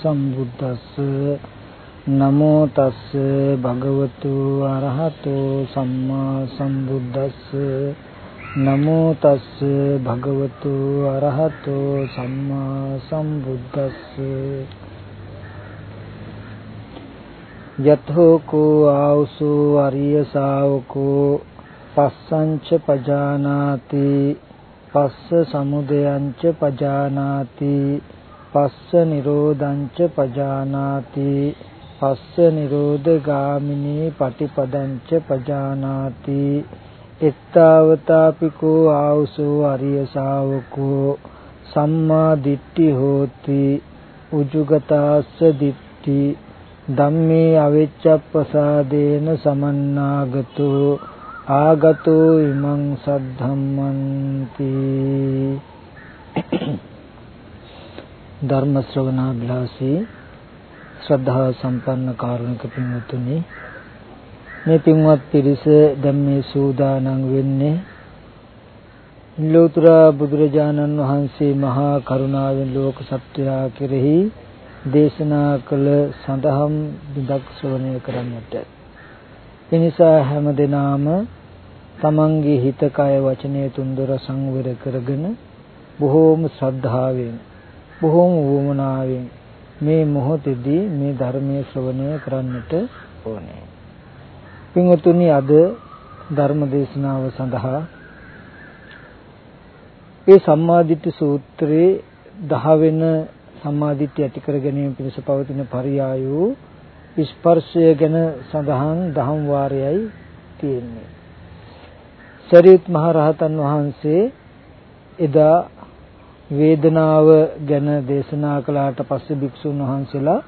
සම්බුද්දස්ස නමෝ තස්ස භගවතු අරහතෝ සම්මා සම්බුද්දස්ස නමෝ තස්ස භගවතු අරහතෝ සම්මා සම්බුද්දස්ස යතෝ කෝ ආවසෝ අරිය ශාවකෝ පස්සංච පජානාති පස්ස සමුදයංච පජානාති පස්ස නිරෝධංච පජානාති පස්ස නිරෝධ ගාමිනී පටිපදංච පජානාති එත්තාවතාපිකෝ ආවසෝ අරිය ශාවකෝ සම්මා දිට්ඨි හෝති උජුගතාස්ස දිට්ඨි ධම්මේ අවෙච්ඡප්පසාදේන සමන්නාගතෝ ආගතෝ ඉමං සද්ධම්මන්ති ධර්ම ශ්‍රවණාභ්‍යාසී ශ්‍රද්ධා සම්පන්න කාරුණික පින්වත්නි මේ පින්වත් පිරිස දැන් මේ සූදානම් වෙන්නේ ලෝතර බුදුරජාණන් වහන්සේ මහා කරුණාවෙන් ලෝක සත්‍යයා කෙරෙහි දේශනා කළ සඳහම් විදක් ශ්‍රවණය කරන්නට. එනිසා හැම දිනාම තමන්ගේ හිත කය වචනය තුන්දොර සංවර කරගෙන බොහෝම ශ්‍රද්ධාවෙන් බොහෝම වුමනාවෙන් මේ මොහොතේදී මේ ධර්මයේ ශ්‍රවණය කරන්නට ඕනේ. පින්වතුනි අද ධර්ම දේශනාව සඳහා ඒ සම්මාදිට්ඨි සූත්‍රයේ 10 වෙන සම්මාදිට්ඨිය ඇති කර ගැනීම පිණිස පවතින පරියායෝ ස්පර්ශය ගැන සඳහන් දහම් වාරයයි තියෙන්නේ. සරියුත් මහ රහතන් වහන්සේ එදා වේදනාව ගැන දේශනා කළාට පස්සේ භික්ෂුන් වහන්සේලා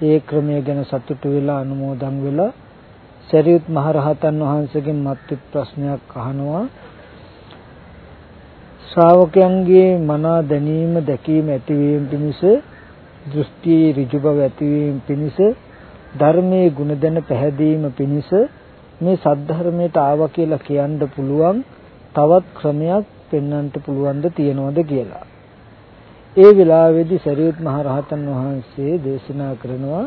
ඒ ක්‍රමය ගැන සතුටු වෙලා අනුමෝදන් වෙලා සරියුත් මහ රහතන් වහන්සේගෙන් මත් ප්‍රශ්නයක් අහනවා ශ්‍රාවකයන්ගේ මනා දැනීම දැකීම ඇතිවීම පිණිස දෘෂ්ටි ඍජු බව ඇතිවීම පිණිස ධර්මයේ ගුණ දැන පැහැදීම පිණිස මේ සද්ධර්මයට ආවා කියලා කියන්න පුළුවන් තවත් ක්‍රමයක් පෙන්වන්නට පුළුවන්ද තියනවද කියලා. ඒ වෙලාවේදී සරියුත් මහ රහතන් වහන්සේ දේශනා කරනවා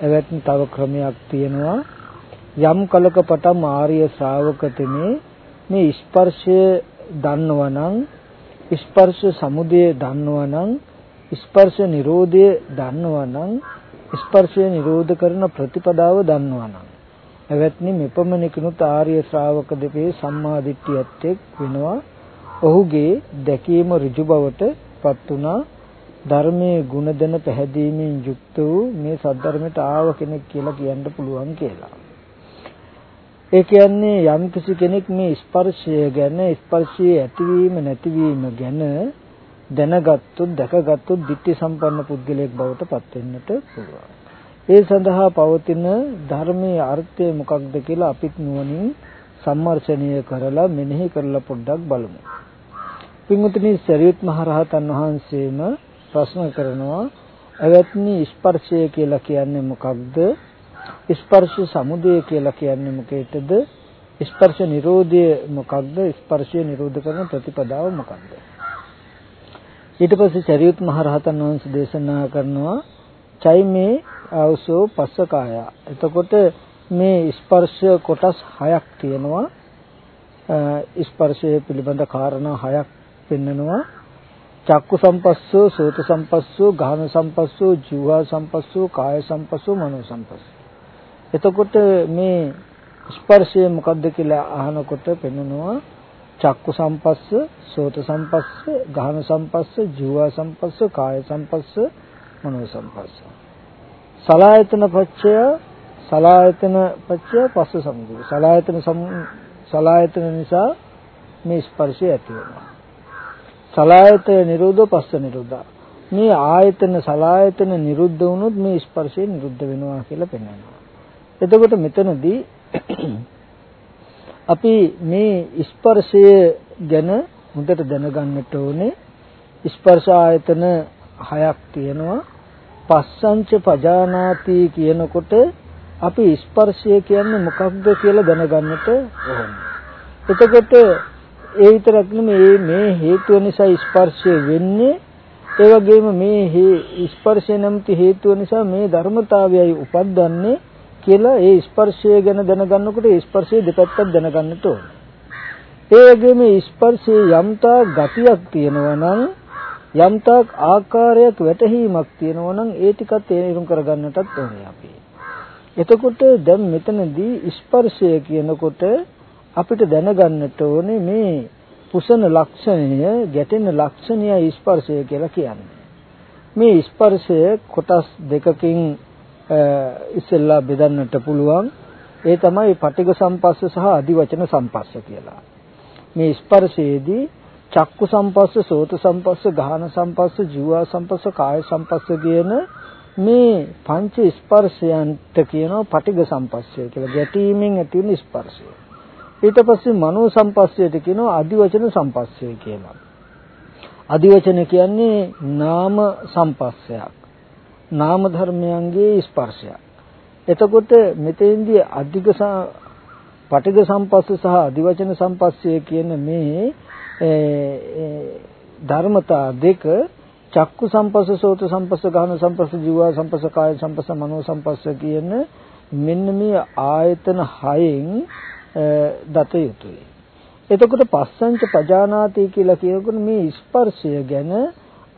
එවැත්නි තව ක්‍රමයක් තියෙනවා. යම් කලක පටන් ආර්ය ශ්‍රාවකතෙමේ මේ ස්පර්ශය දන්නවනම් ස්පර්ශ සමුදය දන්නවනම් ස්පර්ශ නිරෝධය දන්නවනම් ස්පර්ශය නිරෝධ කරන ප්‍රතිපදාව දන්නවනම් එවත්නි මෙපමණකිනුත් ආර්ය ශ්‍රාවක දෙපේ සම්මා දිට්ඨියත් එක් වෙනවා. ඔහුගේ දැකීම ඍජු බවට පත් වුණා ධර්මයේ ගුණ දෙන පැහැදීමෙන් යුක්ත වූ මේ සද්ධර්මයට ආව කෙනෙක් කියලා කියන්න පුළුවන් කියලා. ඒ කියන්නේ යම් කිසි කෙනෙක් මේ ස්පර්ශය ගැන ස්පර්ශයේ ඇතිවීම නැතිවීම ගැන දැනගත්තොත් දැකගත්තොත් ditthi සම්පන්න පුද්ගලයෙක් බවට පත් වෙන්නට පුළුවන්. ඒ සඳහා පවතින ධර්මයේ අර්ථය මොකක්ද කියලා අපිත් නුවණින් සම්මර්ෂණය කරලා මෙනෙහි කරලා පොඩ්ඩක් බලමු. පින්වතුනි සරියුත් මහ රහතන් වහන්සේම ප්‍රශ්න කරනවා එවත්නි ස්පර්ශය කියලා කියන්නේ මොකක්ද? ස්පර්ශ සමුදය කියලා කියන්නේ මොකේද? ස්පර්ශ නිරෝධය මොකක්ද? ස්පර්ශය නිරෝධ කරන ප්‍රතිපදාව මොකක්ද? ඊට පස්සේ සරියුත් මහ රහතන් වහන්සේ දේශනා කරනවා චෛමේ ආවසෝ පස්සකාය. එතකොට මේ ස්පර්ශ කොටස් හයක් තියෙනවා. ස්පර්ශය පිළිබඳ කාරණා හයක් පෙන්නනවා. චක්කු සම්පස්සෝ, සෝත සම්පස්සෝ, ගාහන සම්පස්සෝ, ජීවා සම්පස්සෝ, කාය සම්පස්සෝ, මනෝ සම්පස්සෝ. එතකොට මේ ස්පර්ශය මොකක්ද කියලා අහනකොට පෙන්නනවා චක්කු සම්පස්ස, සෝත සම්පස්ස, ගාහන සම්පස්ස, ජීවා සම්පස්ස, කාය සම්පස්ස, මනෝ සම්පස්ස. සලායතන පච්චය සලායතන පච්චය පස්ස සමුදය. සලායතන සලායතන නිසා මේ ස්පර්ශය ඇති වෙනවා. සලායතන නිරෝධ පස්ස නිරෝධා. මේ ආයතන සලායතන නිරුද්ධ වුණොත් මේ ස්පර්ශය නිරුද්ධ වෙනවා කියලා පෙන්වනවා. එතකොට මෙතනදී අපි මේ ස්පර්ශය ගැන හොඳට දැනගන්නට ඕනේ. ස්පර්ශ ආයතන හයක් තියෙනවා. පස්සංච පජානාති කියනකොට අපි ස්පර්ශය කියන්නේ මොකක්ද කියලා දැනගන්නට ඕනේ. එතකොට ඒ විතරක් නෙමෙයි මේ හේතුව නිසා ස්පර්ශය වෙන්නේ ඒ වගේම මේ ස්පර්ශය නැමැති හේතුව නිසා මේ ධර්මතාවයයි උපද්දන්නේ කියලා ඒ ස්පර්ශය ගැන දැනගන්නකොට ඒ ස්පර්ශයේ දෙපැත්තක් දැනගන්නට ඕනේ. ඒ වගේම ස්පර්ශයේ යම්තා ගතියක් තියෙනවා නම් යම්තාක් ආකාරයක් වැටහීමක් තියෙනවා නම් ඒ ටිකත් තේරුම් කරගන්නටත් ඕනේ අපි. එතකොට දැන් මෙතනදී ස්පර්ශය කියනකොට අපිට දැනගන්නට ඕනේ මේ පුසන ලක්ෂණය ගැටෙන ලක්ෂණය ස්පර්ශය කියලා කියන්නේ. මේ ස්පර්ශය කොටස් දෙකකින් ඉස්සෙල්ලා බෙදන්නට පුළුවන්. ඒ තමයි පටිඝ සම්පස්ස සහ අදිවචන සම්පස්ස කියලා. මේ ස්පර්ශයේදී චක්කු සම්පස්ස, සෝත සම්පස්ස, ගාහන සම්පස්ස, ජීවා සම්පස්ස, කාය සම්පස්ස කියන මේ පංච ස්පර්ශයන්ට කියනවා පටිඝ සම්පස්සය කියලා. ගැටීමෙන් ඇති වෙන ස්පර්ශය. ඊට පස්සේ මනෝ සම්පස්සයට කියනවා අදිවචන සම්පස්සය කියලා. අදිවචන කියන්නේ නාම සම්පස්සයක්. නාම ධර්මයන්ගේ ස්පර්ශයක්. එතකොට මෙතෙන්දී අධික පටිඝ සම්පස්ස සහ අදිවචන සම්පස්සය කියන මේ ධර්මතා දෙක චක්කු සම්පස්ස සෝත සම්පස්ස ගහන සම්පස්ස ජීව සම්පස්ස කාය සම්පස්ස මනෝ සම්පස්ස කියන මෙන්න මේ ආයතන හයෙන් දත යුතුයි. එතකොට පස්සංච පජානාති කියලා කියනකොට මේ ස්පර්ශය ගැන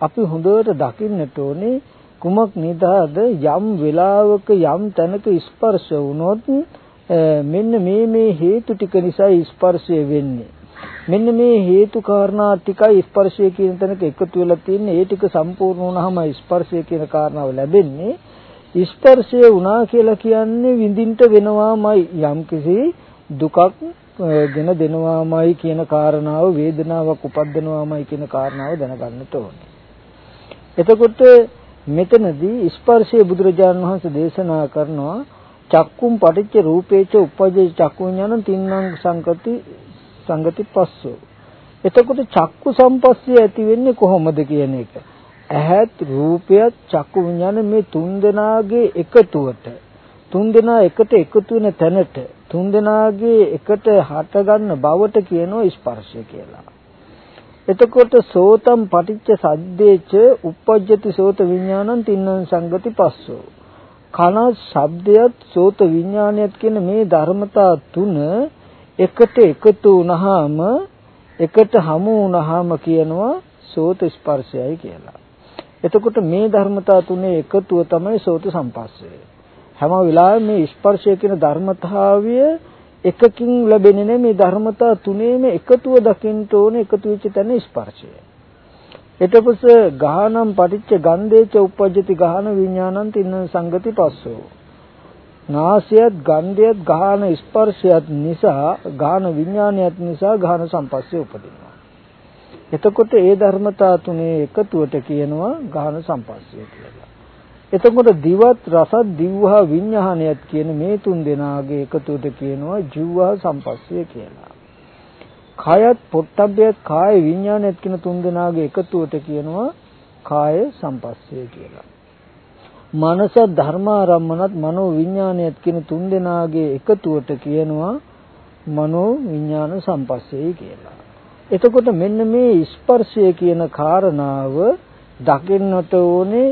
අපි හොඳට දකින්නට ඕනේ කුමක් නිදාද යම් වෙලාවක යම් තැනක ස්පර්ශ වුණොත් මෙන්න මේ මේ හේතු ටික නිසා ස්පර්ශය වෙන්නේ. මෙන්න මේ හේතු කාරණා ටිකයි ස්පර්ශය කියන තැනක එකතු වෙලා තියෙන්නේ. ඒ ටික සම්පූර්ණ වුණාම ස්පර්ශය කියන කාරණාව ලැබෙන්නේ. ස්පර්ශය වුණා කියලා කියන්නේ විඳින්න වෙනවාමයි යම්කිසි දුකක් ගෙන දෙනවාමයි කියන කාරණාව වේදනාවක් උපද්දනවාමයි කියන කාරණාව දැනගන්නට ඕනේ. එතකොට මෙතනදී ස්පර්ශයේ බුදුරජාණන් වහන්සේ දේශනා කරනවා චක්කුම් පටිච්ච රූපේච උපජ්ජේ චක්කු විඥාන තින්නම් සංකති සංගති පස්සෝ. එතකොට චක්කු සම්පස්සිය ඇති වෙන්නේ කොහොමද කියන එක. ඇහත් රූපයත් චක්කු විඥාන මේ තුන් දෙනාගේ එකතුවට තුන් දෙනා එකට එකතු වෙන තැනට තුන් දෙනාගේ එකට හටගන්න බවට කියනවා ස්පර්ශය කියලා. එතකොට සෝතම් පටිච්ච සද්දේච uppajjati සෝත විඥානං තින්නං සංගති පස්සෝ. කන ශබ්දයත් සෝත විඥානයත් කියන මේ ධර්මතා තුන එකට එකතු වුනහම එකට හමු වුනහම කියනවා සෝත ස්පර්ශයයි කියලා. එතකොට මේ ධර්මතා තුනේ එකතුව තමයි සෝත සම්පස්සය. හැම වෙලාවෙම මේ ස්පර්ශය කියන ධර්මතාවය එකකින් ලැබෙන්නේ නෙමෙයි මේ ධර්මතා තුනේම එකතුව දකින්න ඕනේ එකතු වෙච්ච තැන ස්පර්ශය. ඊටපස්ස ගාහනම් පටිච්ච ගන්ධේච උපජ්ජති ගාහන විඥානං තින්න සංගති පස්සෝ. නාසයත් ගන්ධයත් ගාහන ස්පර්ශයත් නිසා ගාහන විඥානයත් නිසා ගාහන සම්පස්සේ උපදිනවා. එතකොට ඒ ධර්මතා තුනේ එකතුවට කියනවා ගාහන සම්පස්සේ කියලා. එතකොට දිවත් රසත් දිව්වා විඥානයත් කියන මේ තුන් දෙනාගේ එකතුවට කියනවා ජීවහා සම්පස්සය කියලා. කායත් පොට්ටබ්බයත් කාය විඥානයත් කියන තුන් දෙනාගේ එකතුවට කියනවා කාය සම්පස්සය කියලා. මනස ධර්මාරම්මනත් මනෝ විඥානයත් කියන තුන් දෙනාගේ එකතුවට කියනවා මනෝ විඥාන සම්පස්සය කියලා. එතකොට මෙන්න මේ ස්පර්ශය කියන කාරණාව දකින්නට ඕනේ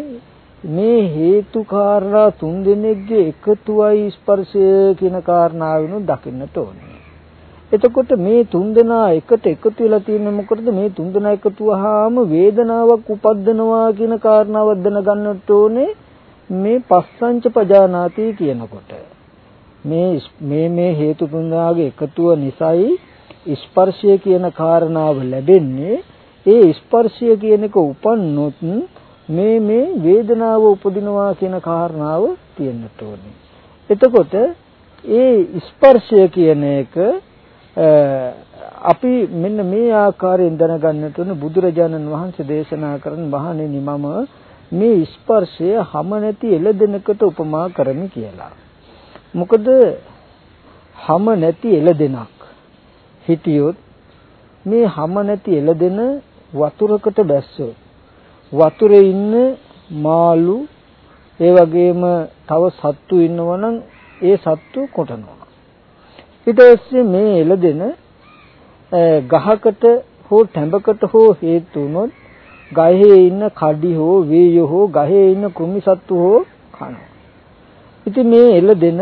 මේ හේතු කාරණා තුන් දෙනෙක්ගේ එකතුවයි ස්පර්ශය කියන කාරණාවෙනු දකින්නට ඕනේ. එතකොට මේ තුන් දෙනා එකට එකතු වෙලා තියෙන්නේ මොකටද? මේ තුන් දෙනා එකතු වහාම වේදනාවක් උපද්දනවා කියන කාරණාව දැනගන්නට ඕනේ මේ පස්සංච පජානාති කියනකොට. මේ මේ මේ හේතු තුන් දෙනාගේ එකතුව නිසායි ස්පර්ශය කියන කාරණාව ලැබෙන්නේ. ඒ ස්පර්ශය කියන එක උපන්නොත් මේ මේ වේදනාව උපදිනවා කියන කාරණාව තියෙන්නට ඕනේ. එතකොට ඒ ස්පර්ශය කියන එක අපි මෙන්න මේ ආකාරයෙන් දැනගන්නට ඕන බුදුරජාණන් වහන්සේ දේශනා කරන මහණෙනි මම මේ ස්පර්ශය හැම නැති එළදෙනකට උපමා කරමි කියලා. මොකද හැම නැති එළදෙනක් හිටියොත් මේ හැම නැති එළදෙන වතුරකට බැස්සොත් වතුරේ ඉන්න මාළු ඒ වගේම තව සත්තු ඉන්නවනම් ඒ සත්තු කොටනවා. ඊට පස්සේ මේ එළදෙන ගහකට හෝ ටැඹකට හෝ හේතු වුණොත් ගහේ ඉන්න කඩි හෝ වේය හෝ ගහේ ඉන්න කෘමි සත්තු හෝ කනවා. ඉතින් මේ එළදෙන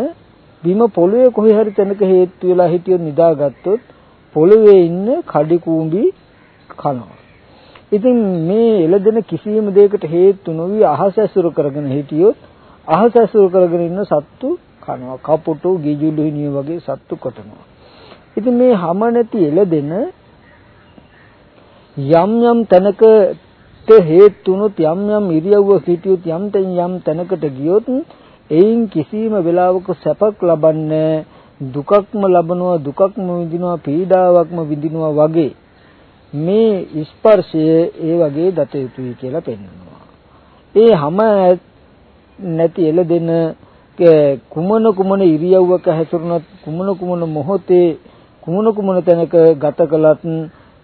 බිම පොළවේ කොහේ හරි තැනක හේතු වෙලා හිටියොත් නිදාගත්තොත් පොළවේ ඉන්න කඩි කූඹි කනවා. ඉතින් මේ එළදෙන කිසියම් දෙයකට හේතු නොවි අහස ඇසුරු කරගෙන හිටියොත් අහස ඇසුරු කරගෙන ඉන්න සත්තු කනවා. කපුටු, ගිජුළු හිණිය වගේ සත්තු කොටනවා. ඉතින් මේ හැම නැති එළදෙන යම් යම් තැනකට හේතුනොත් යම් යම් ඉරියව්වක හිටියොත් යම් තැන් යම් තැනකට ගියොත් එයින් කිසිම වෙලාවක සැපක් ලබන්නේ දුකක්ම ලබනවා දුකක්ම විඳිනවා පීඩාවක්ම විඳිනවා වගේ මේ ස්පර්ශය ඒ වගේ දත යුතුයි කියලා පෙන්වනවා. ඒ හැම නැති එළදෙන කුමන කුමන ඉරියව්වක හැසිරුණත් කුමන කුමන මොහොතේ කුමන කුමන තැනක ගත කළත්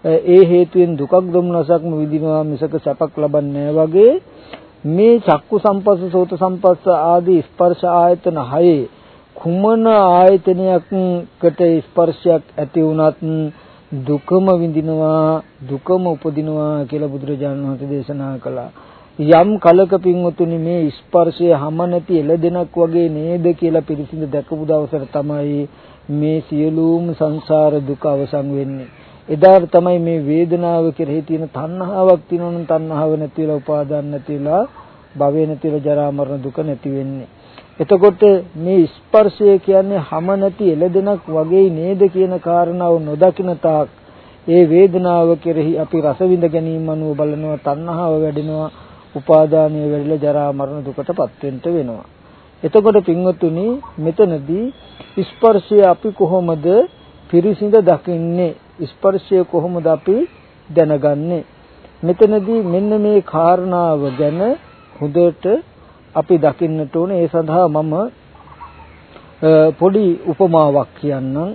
ඒ හේතුවෙන් දුකක් දුම්නසක්ම විඳිනවා මිසක සැපක් ලබන්නේ වගේ මේ චක්කු සම්පස්ස සෝත සම්පස්ස ආදී ස්පර්ශ ආයතන හයේ කුමන ආයතනයකට ස්පර්ශයක් ඇති වුණත් දුකම විඳිනවා දුකම උපදිනවා කියලා බුදුරජාණන් වහන්සේ දේශනා කළා. යම් කලක පින්වතුනි මේ ස්පර්ශය හැම නැති එළදෙනක් වගේ නේද කියලා පිරිසිදු දැකපු දවසට තමයි මේ සියලුම සංසාර දුක අවසන් වෙන්නේ. එදාට තමයි මේ වේදනාව කෙරෙහි තියෙන තණ්හාවක් තියෙනවනම් තණ්හාව නැති වෙලා උපාදාන නැති වෙලා භවය නැති වෙලා ජරා මරණ දුක නැති වෙන්නේ. එතකොට මේ ස්පර්ශය කියන්නේ හැම නැති එළදෙනක් වගේ නේද කියන කාරණාව නොදකින තාක් ඒ වේදනාව කෙරෙහි අපි රස විඳ ගැනීම අනුව බලනවා තණ්හාව වැඩෙනවා උපාදානය වැඩිලා ජරා මරණ දුකටපත් වෙන්න වෙනවා. එතකොට පින්වතුනි මෙතනදී ස්පර්ශය අපි කොහොමද පිරිසිඳ දකින්නේ? ස්පර්ශය කොහොමද අපි දැනගන්නේ? මෙතනදී මෙන්න මේ කාරණාව ගැන හොඳට අපි දකින්නට ඕනේ. ඒ සඳහා මම පොඩි උපමාවක් කියන්නම්.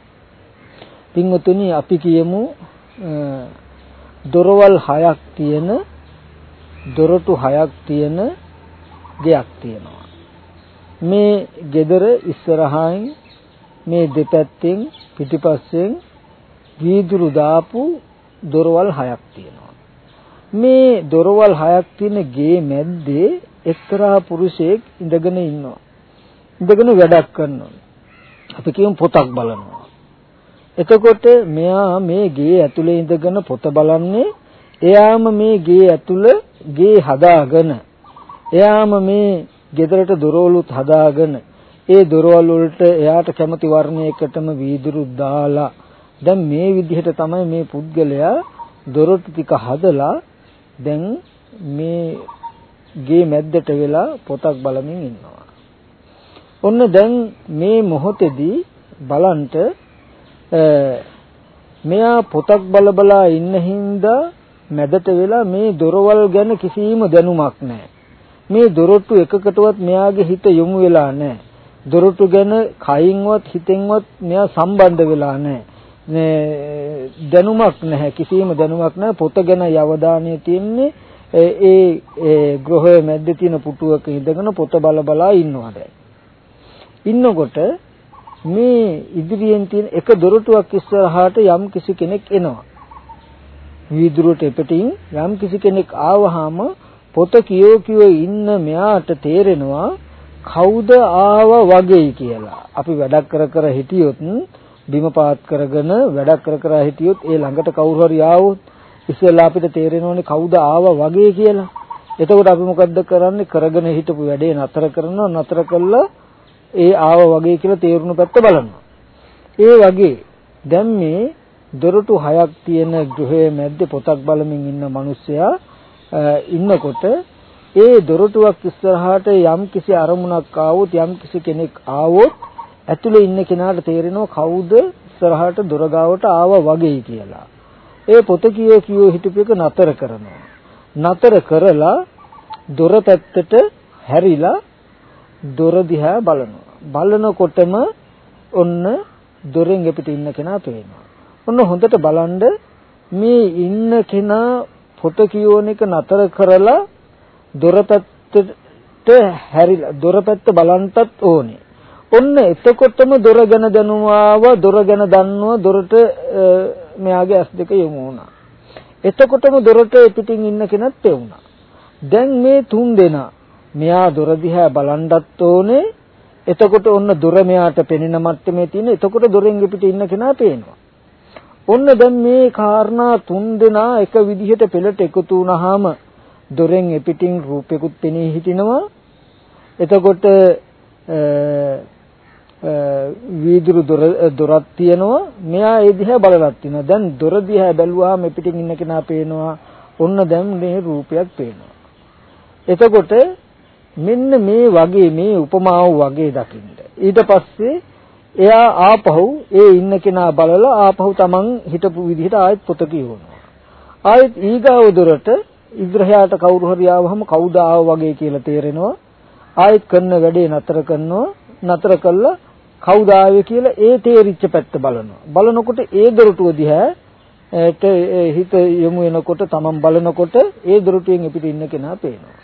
පින්වතුනි අපි කියමු දොරවල් හයක් තියෙන දොරටු හයක් තියෙන ගෙයක් තියෙනවා. මේ ගෙදර ඉස්සරහින් මේ දෙපැත්තෙන් පිටිපස්සෙන් වීදුරු දාපු දොරවල් හයක් තියෙනවා. මේ දොරවල් හයක් තියෙන ගේ මැද්දේ එක්තරා පුරුෂයෙක් ඉඳගෙන ඉන්නවා. ඉඳගෙන වැඩක් කරනවා. අපි කියමු පොතක් බලනවා. එතකොට මෙයා මේ ගේ ඇතුලේ ඉඳගෙන පොත බලන්නේ එයාම මේ ගේ ඇතුළ ගේ හදාගෙන එයාම මේ ගෙදරට දොරවලුත් හදාගෙන ඒ දොරවල් වලට එයාට කැමති වර්ණයකටම වීදුරු දාලා දැන් මේ විදිහට තමයි මේ පුද්ගලයා දොරටු ටික හදලා දැන් මේ ගේ මැද්දට වෙලා පොතක් බලමින් ඉන්නවා. ඔන්න දැන් මේ මොහොතේදී බලන්ට මෙයා පොතක් බල බලා ඉන්න හින්දා මැදට වෙලා මේ දොරවල් ගැන කිසිම දැනුමක් නැහැ. මේ දොරටු එකකටවත් මෙයාගේ හිත යොමු වෙලා නැහැ. දොරටු ගැන කයින්වත් හිතෙන්වත් මෙයා සම්බන්ධ වෙලා නැහැ. Eh, දැනුමක් නැහැ. කිසිම දැනුමක් නැහැ. පොත ගැන අවධානය තියෙන්නේ eh, ඒ eh, ඒ ග්‍රහයේ මැද්දේ තියෙන පුටුවක ඉඳගෙන පොත බල බලා ඉන්නවා දැන්. ඉන්නකොට මේ ඉදිරියෙන් තියෙන එක දොරටුවක් ඉස්සරහාට යම් කිසි කෙනෙක් එනවා. වීදුරුවට එපටින් යම් කිසි කෙනෙක් ආවහම පොත කියෝ කියෝ ඉන්න මෙයාට තේරෙනවා කවුද ආව වගේ කියලා. අපි වැඩක් කර කර හිටියොත් බිම පාත් කරගෙන වැඩක් කර කර හිටියොත් ඒ ළඟට කවුරු හරි ආවොත් ඉස්සෙල්ලා අපිට තේරෙනවනේ කවුද ආවා වගේ කියලා. එතකොට අපි මොකද්ද කරන්නේ? කරගෙන හිටපු වැඩේ නතර කරනවා නතර කළා ඒ ආවා වගේ කියලා තේරුණු පැත්ත බලනවා. ඒ වගේ දැන් මේ දොරටු හයක් තියෙන ගෘහයේ මැද්දේ පොතක් බලමින් ඉන්න මිනිස්සයා ඉන්නකොට ඒ දොරටුවක් ඉස්සරහාට යම් කිසි අරමුණක් ආවොත් යම් කිසි කෙනෙක් ආවොත් ඇතුලේ ඉන්න කෙනාට තේරෙනවා කවුද ඉස්සරහට දොර ගාවට ආවා වගේ කියලා. ඒ පොත කියෝ කියෝ හිටපු එක නතර කරනවා. නතර කරලා දොර පැත්තට හැරිලා දොර දිහා බලනවා. බලනකොටම ඔන්න දොරෙන් එපිට ඉන්න කෙනා පේනවා. ඔන්න හොඳට බලන්න මේ ඉන්න කෙනා පොත කියෝන එක නතර කරලා දොර පැත්තට හැරිලා දොර පැත්ත බලන්ටත් ඕනේ. ඔන්න එතකොටම දොර ගැන දැනුමාව දොර ගැන දන්නවා දොරට මෙයාගේ ඇස් දෙක යොමු වුණා. එතකොටම දොරට පිටින් ඉන්න කෙනත් පෙවුණා. දැන් මේ තුන් දෙනා මෙයා දොර දිහා බලන්නත් ඕනේ. එතකොට ඔන්න දොර මෙයාට පෙනෙන මට්ටමේ තියෙන. එතකොට දොරෙන් පිට ඉන්න කෙනා පේනවා. ඔන්න දැන් මේ කාරණා තුන් දෙනා එක විදිහට පෙළට එකතු වුණාම දොරෙන් එපිටින් රූපෙකුත් පෙනී හිටිනවා. එතකොට වීදුරු දොර දොරක් තියෙනවා. මෙයා ඒ දිහා බලලත් තිනවා දැන් දොර දිහා බැලුවාම පිටින් ඉන්න කෙනා පේනවා. ඔන්න දැන් මේ රූපයක් පේනවා. එතකොට මෙන්න මේ වගේ මේ උපමාව වගේ දකින්න. ඊට පස්සේ එයා ආපහු ඒ ඉන්න කෙනා බලලා ආපහු Taman හිටපු විදිහට ආයෙත් පොත කියවනවා. ආයෙත් ඊගාව දොරට ඉග්‍රහයාට කවුරු හරි ආවහම කවුද ආව වගේ කියලා තේරෙනවා. ආයෙත් කරන වැඩේ නතර කරනවා. නතර කළා කවුද ආවේ කියලා ඒ තේරිච්ච පැත්ත බලනවා. බලනකොට ඒ දොරටුව දිහා ඒට හිත යොමු වෙනකොට තමන් බලනකොට ඒ දොරටුවෙන් පිට ඉන්න කෙනා පේනවා.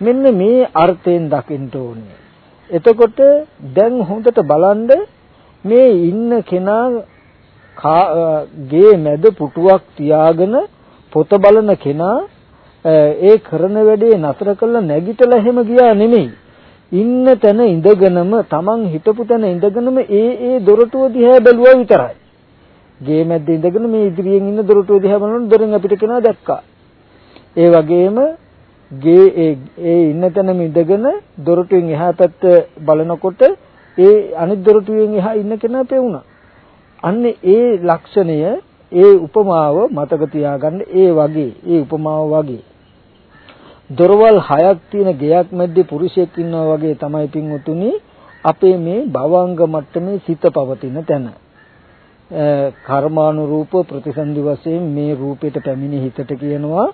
මෙන්න මේ අර්ථයෙන් දකින්න ඕනේ. එතකොට දැන් හොඳට බලන්න මේ ඉන්න කෙනා ගේ මැද පුටුවක් තියාගෙන පොත බලන කෙනා ඒ කරන වැඩේ නතර කළා නැගිටලා එහෙම ගියා නෙමෙයි. ඉන්න තැන ඉඳගෙනම Taman හිටපු තැන ඉඳගෙනම ඒ ඒ දොරටුව දිහා බැලුවා විතරයි. ගේ මැද්ද ඉඳගෙන මේ ඉදිරියෙන් ඉන්න දොරටුව දිහා බලනකොට දොරෙන් අපිට කෙනා දැක්කා. ඒ වගේම ගේ ඒ ඉන්න තැනම ඉඳගෙන දොරටුවෙන් එහා පැත්ත බලනකොට ඒ අනිත් දොරටුවෙන් එහා ඉන්න කෙනා පෙවුණා. අන්න ඒ ලක්ෂණය ඒ උපමාව මතක තියාගන්න ඒ වගේ ඒ උපමාව වගේ දොරවල් හයක් තියෙන ගෙයක් මැද්දේ පුරුෂයෙක් ඉන්නවා වගේ තමයි පින්වතුනි අපේ මේ භවංග මට්ටමේ සිත පවතින තැන. කර්මානුරූප ප්‍රතිසන්දි වශයෙන් මේ රූපයට පැමිණි හිතට කියනවා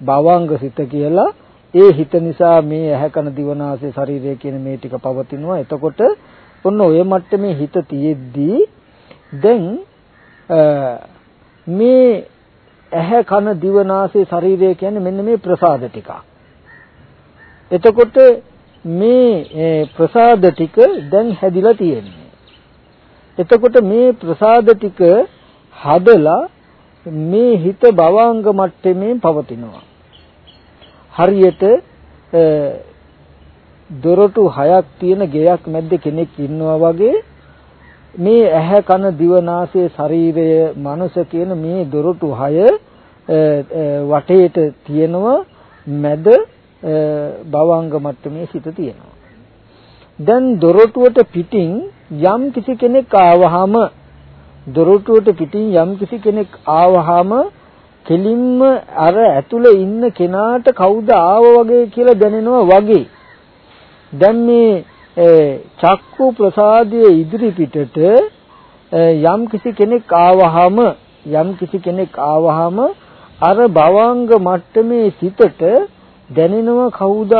භවංග සිත කියලා. ඒ හිත නිසා මේ ඇහැ කන දිවනාසය ශරීරය කියන මේ ටික පවතිනවා. එතකොට ඔන්න ඔය මට්ටමේ හිත තියෙද්දී දැන් මේ ඇහැ කන දිවනාසය ශරීරය කියන්නේ මෙන්න මේ ප්‍රසාද ටිකක්. එතකොට මේ ප්‍රසාද ටික දැන් හැදිලා තියෙන්නේ. එතකොට මේ ප්‍රසාද ටික හදලා මේ හිත භවංග මට්ටමේ පවතිනවා. හරියට දොරටු හයක් තියෙන ගෙයක් මැද්ද කෙනෙක් ඉන්නවා වගේ මේ ඇහැ කන දිව නාසය ශරීරය මනස කියන මේ දොරටු හය වටේට තියෙනවා මැද භවංග මට්ටමේ සිට තියෙනවා. දැන් දොරටුවට පිටින් යම් කිසි කෙනෙක් ආවහම දොරටුවට පිටින් යම් කිසි කෙනෙක් ආවහම කෙලින්ම අර ඇතුලේ ඉන්න කෙනාට කවුද ආව වගේ කියලා දැනෙනවා වගේ. දැන් මේ චක්කු ප්‍රසාදයේ ඉදිරි පිටට යම් කිසි කෙනෙක් ආවහම යම් කිසි කෙනෙක් ආවහම අර භවංග මට්ටමේ සිතට දැනෙනවා කවුද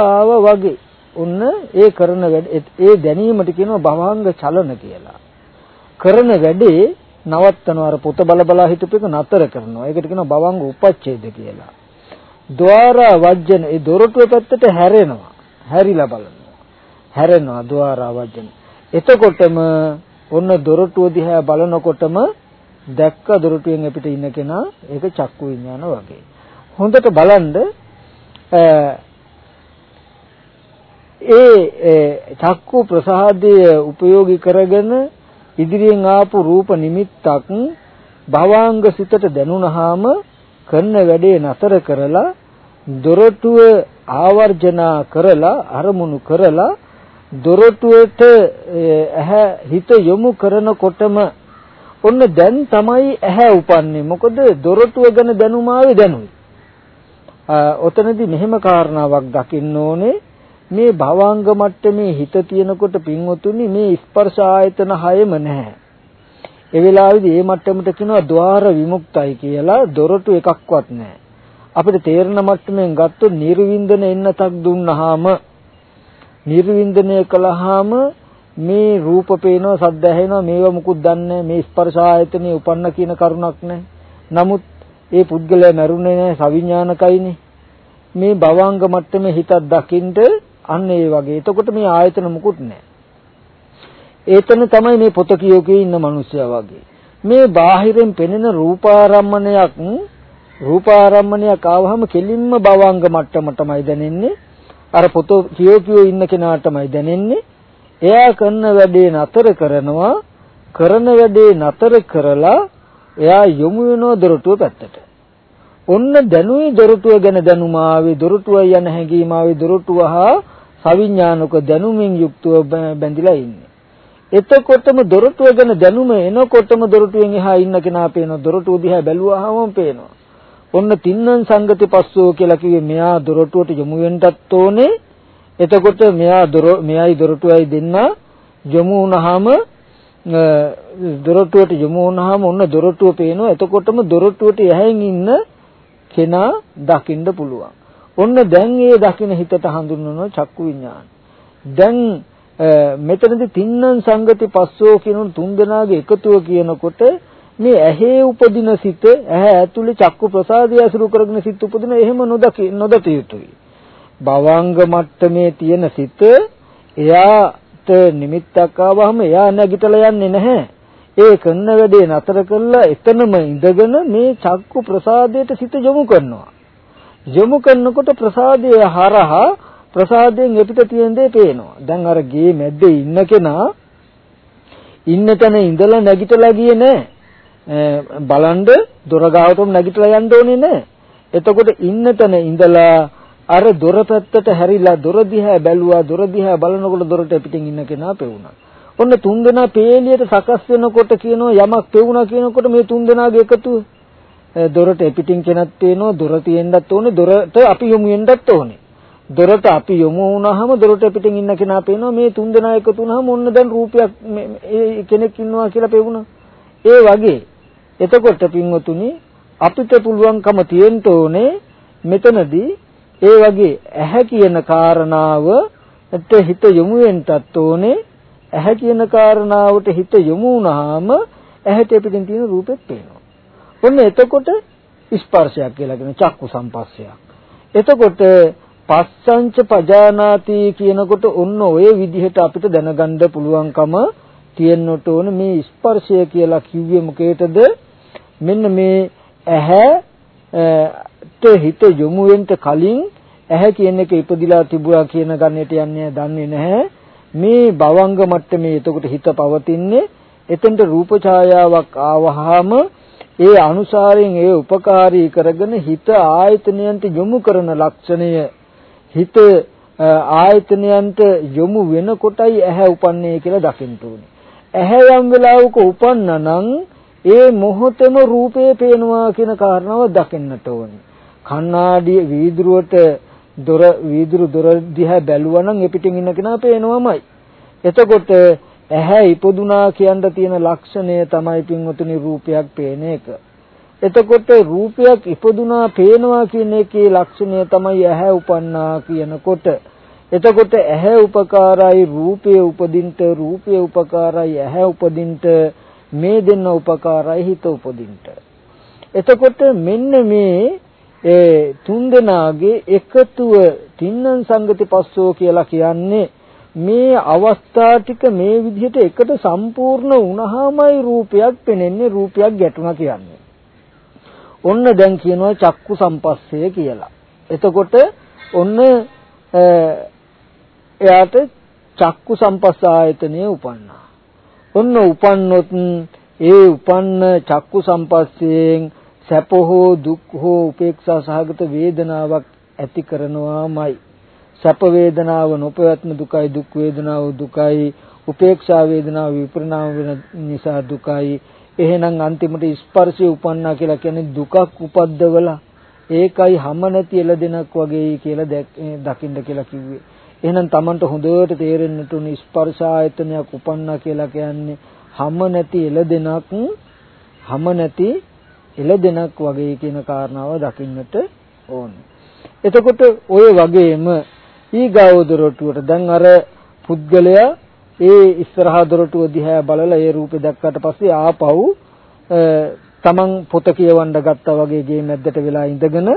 වගේ. ඔන්න ඒ කරන ඒ දැනීමට කියනවා භවංග චලන කියලා. කරන වැඩේ නවත්තනවා අර පොත බල බලා හිටපෙක නතර කරනවා. ඒකට කියනවා භවංග උපච්ඡේද කියලා. ద్వාරා වජ්ජන ඒ දොරටුව පැත්තට හැරෙනවා. හැරිලා බලනවා. හැරෙනවා ద్వාරා වජ්ජන. එතකොටම ඔන්න දොරටුව දිහා බලනකොටම දැක්ක දොරටුවෙන් අපිට ඉන්න කෙනා ඒක චක්කු විඥාන වගේ. හොඳට බලන්න ඒ චක්කු ප්‍රසාදය උපයෝගී කරගෙන ඉදිරියෙන් ආපු රූප නිමිත්තක් භවාංග සිතට දැනුණාම කරන වැඩේ නතර කරලා දොරටුව ආවර්ජනා කරලා අරමුණු කරලා දොරටුවට ඇහැ හිත යොමු කරනකොටම ඔන්න දැන් තමයි ඇහැ උපන්නේ. මොකද දොරටුව ගැන දැනුම ආවේ දැනුයි. ඔතනදී මෙහෙම කාරණාවක් දකින්න ඕනේ මේ භවංග මට්ටමේ හිත තියෙනකොට පින්වතුනි මේ ස්පර්ශ ආයතන හයම නැහැ. ඒ වෙලාවේදී මේ මට්ටමට කියනවා ద్వාර විමුක්තයි කියලා දොරටු එකක්වත් නැහැ. අපිට තේරෙන මට්ටමින් ගත්තොත් නිර්වින්දන එන්නතක් දුන්නාම නිර්වින්දනය කළාම මේ රූප පේනවා සද්ද ඇහෙනවා මේවා මුකුත් දන්නේ මේ ස්පර්ශ ආයතනෙ උපන්න කියන කරුණක් නැහැ. නමුත් ඒ පුද්ගලයා මරුනේ නැහැ සවිඥානිකයිනේ. මේ භවංග මට්ටමේ හිතක් දකින්ද අන්න ඒ වගේ. එතකොට මේ ආයතන මුකුත් නැහැ. ඒතන තමයි මේ පොත කියෝකේ ඉන්න මිනිස්සයා වගේ. මේ බාහිරෙන් පෙනෙන රූපාරම්මණයක් රූපාරම්මණයක් ආවහම කෙලින්ම භවංග මට්ටමටමයි දැනෙන්නේ. අර පොත කියෝ කියෝ ඉන්න කෙනාටමයි දැනෙන්නේ. එයා කරන වැඩේ නතර කරනවා. කරන වැඩේ නතර කරලා එයා යොමු වෙනවා දොරටුව පැත්තට. ඔන්න දැනුයි දොරටුව ගැන දැනුම ආවේ දොරටුව යන හැඟීම ආවේ දොරටුව හා සවිඥානික දැනුමින් යුක්තව බැඳිලා ඉන්නේ. එතකොටම දොරටුව ගැන දැනුම එනකොටම දොරටුවෙන් එහා ඉන්න කෙනා පේනවා දොරටුව දිහා බැලුවාම පේනවා. ඔන්න තින්නන් සංගති පස්සෝ කියලා කිව්වේ මෙයා දොරටුවට යොමු වෙන්නත් ඕනේ. එතකොට මෙයා දොර මෙයයි දොරටුවයි දෙන්න යොමු වුණාම දොරටුවට යොමු වුණාම ඔන්න දොරටුව පේනවා. එතකොටම දොරටුවට යහින් ඉන්න කෙනා දකින්න පුළුවන්. ඔන්න දැන් ඒ දකින හිතට හඳුන්වනවා චක්කු විඥාන. දැන් මෙතනදී තින්නන් සංගති පස්සෝ කියන තුන් දෙනාගේ එකතුව කියනකොට මේ ඇහි උපදින සිත ඇහැ ඇතුලේ චක්කු ප්‍රසාදය අසුරු කරගෙන සිත් උපදින එහෙම නොදකි නොදත යුතුයි. භවංග මට්ටමේ තියෙන සිත එයාට නිමිත්තක් ආවම එයා නැගිටලා යන්නේ නැහැ. ඒ කරන වැඩේ නතර කරලා එතනම ඉඳගෙන මේ චක්කු ප්‍රසාදයට සිත යොමු කරනවා. යොමු කරනකොට ප්‍රසාදය හරහා ප්‍රසාදයෙන් එපිට තියෙන දේ පේනවා. දැන් අර ගේ මැද්දේ ඉන්න කෙනා ඉන්න තැන ඉඳලා නැගිටලා ගියේ නෑ. බලන්න දොර ගාවටම නැගිටලා යන්න ඕනේ නෑ. එතකොට ඉන්න තැන ඉඳලා අර දොර පැත්තට හැරිලා දොර දිහා බැලුවා දොර දිහා බලනකොට දොරට පිටින් ඉන්න කෙනා පෙවුණා. ඔන්න තුන්දෙනා පේලියට සකස් වෙනකොට කියනවා යමක් පෙවුණා කියනකොට මේ තුන්දෙනාගේ එකතුව දොරට පිටින් කෙනක් පේනවා දොර තියෙන්නත් ඕනේ දොරට අපි යොමු වෙන්නත් ඕනේ. දොරට අපි යොමු වුණාම දොරට පිටින් ඉන්න කෙනා පේනවා මේ තුන්දෙනා එකතු වුණාම ඔන්න දැන් රූපයක් කෙනෙක් ඉන්නවා කියලා පෙවුණා. ඒ වගේ එතකොට පින්වතුනි අපිට පුළුවන්කම තියෙන්න ඕනේ මෙතනදී ඒ වගේ ඇහැ කියන කාරණාව හිත යොමු වෙන්නත් ඕනේ ඇහැ කියන කාරණාවට හිත යොමු වුණාම ඇහැට පිටින් තියෙන රූපෙත් පේනවා. ඔන්න එතකොට ස්පර්ශයක් කියලා කියන චක්කු සම්පස්සයක්. එතකොට පස්සංච පජානාති කියනකොට ඔන්න ඔය විදිහට අපිට දැනගන්න පුළුවන්කම තියෙන්නට ඕන මේ ස්පර්ශය කියලා කිව්වේ මොකේද? මෙන්න මේ ඇහැට හිත යොමු වෙන්න කලින් ඇහැ කියන එක ඉපදිලා තිබුණා කියන ගන්නට යන්නේ දන්නේ නැහැ. මේ භවංග මට්ටමේ එතකොට හිත පවතින්නේ එතෙන්ට රූප ඡායාවක් ආවහම ඒ අනුසාරයෙන් ඒ උපකාරී කරගෙන හිත ආයතනයන්ට යොමු කරන ලක්ෂණය හිත ආයතනයන්ට යොමු වෙනකොටයි ඇහැ උපන්නේ කියලා දකින්න ඕනේ. ඇහැ යම් වෙලාවක උපන්නනම් ඒ මොහොතේම රූපේ පේනවා කියන කාරණාව දකින්නට ඕනේ. කණ්ණාඩිය වීදුරුවට දොර වීදුරු දොර දිහා බැලුවා නම් ඒ පිටින් ඉන්න කෙනා පේනවමයි. එතකොට ඇහැ ඉපදුනා කියන තියෙන ලක්ෂණය තමයි පින්වතුනි රූපයක් පේන එක. එතකොට රූපයක් ඉපදුනා පේනවා කියන එකේ ලක්ෂණය තමයි ඇහැ උපන්නා කියනකොට එතකොට ඇහැ උපකාරයි රූපය උපදින්ට රූපය උපකාරයි ඇහැ උපදින්ට මේ දෙන්න උපකාරයි හිත උපදින්ට එතකොට මෙන්න මේ ඒ තුන්දෙනාගේ එකතුව තින්නන් සංගති පස්සෝ කියලා කියන්නේ මේ අවස්ථා ටික මේ විදිහට එකට සම්පූර්ණ වුණාමයි රූපයක් පෙනෙන්නේ රූපයක් ගැටුණා කියන්නේ. ඔන්න දැන් කියනවා චක්කු සම්පස්සය කියලා. එතකොට ඔන්න එයාට චක්කු සම්පස්ස ආයතනය උපන්නා. ඔන්න උපන්නොත් ඒ උපන්න චක්කු සම්පස්සයෙන් සැප හෝ දුක් හෝ උපේක්ෂා සහගත වේදනාවක් ඇති කරනවාමයි. සැප වේදනාව නොපවත්ම දුකයි දුක් වේදනාව දුකයි උපේක්ෂා වේදනාව විපරිණාම වෙන නිසා දුකයි එහෙනම් අන්තිමට ස්පර්ශය උපන්නා කියලා කියන්නේ දුකක් උපද්දවලා ඒකයි හැම නැති එළදෙනක් වගේ කියලා දකින්න කියලා කිව්වේ එහෙනම් Tamanට හොඳට තේරෙන්නට උනේ ස්පර්ශ ආයතනයක් උපන්නා කියලා කියන්නේ හැම නැති එළදෙනක් හැම නැති එළදෙනක් වගේ කියන කාරණාව දකින්නට ඕනේ. එතකොට ওই වගේම ඊගාව දොරටුවට දැන් අර පුද්ගලයා ඒ ඉස්සරහා දොරටුව දිහා බලලා ඒ රූපේ දැක්කට පස්සේ ආපහු තමන් පොත කියවන්න ගත්තා වගේ ගේ මැද්දට වෙලා ඉඳගෙන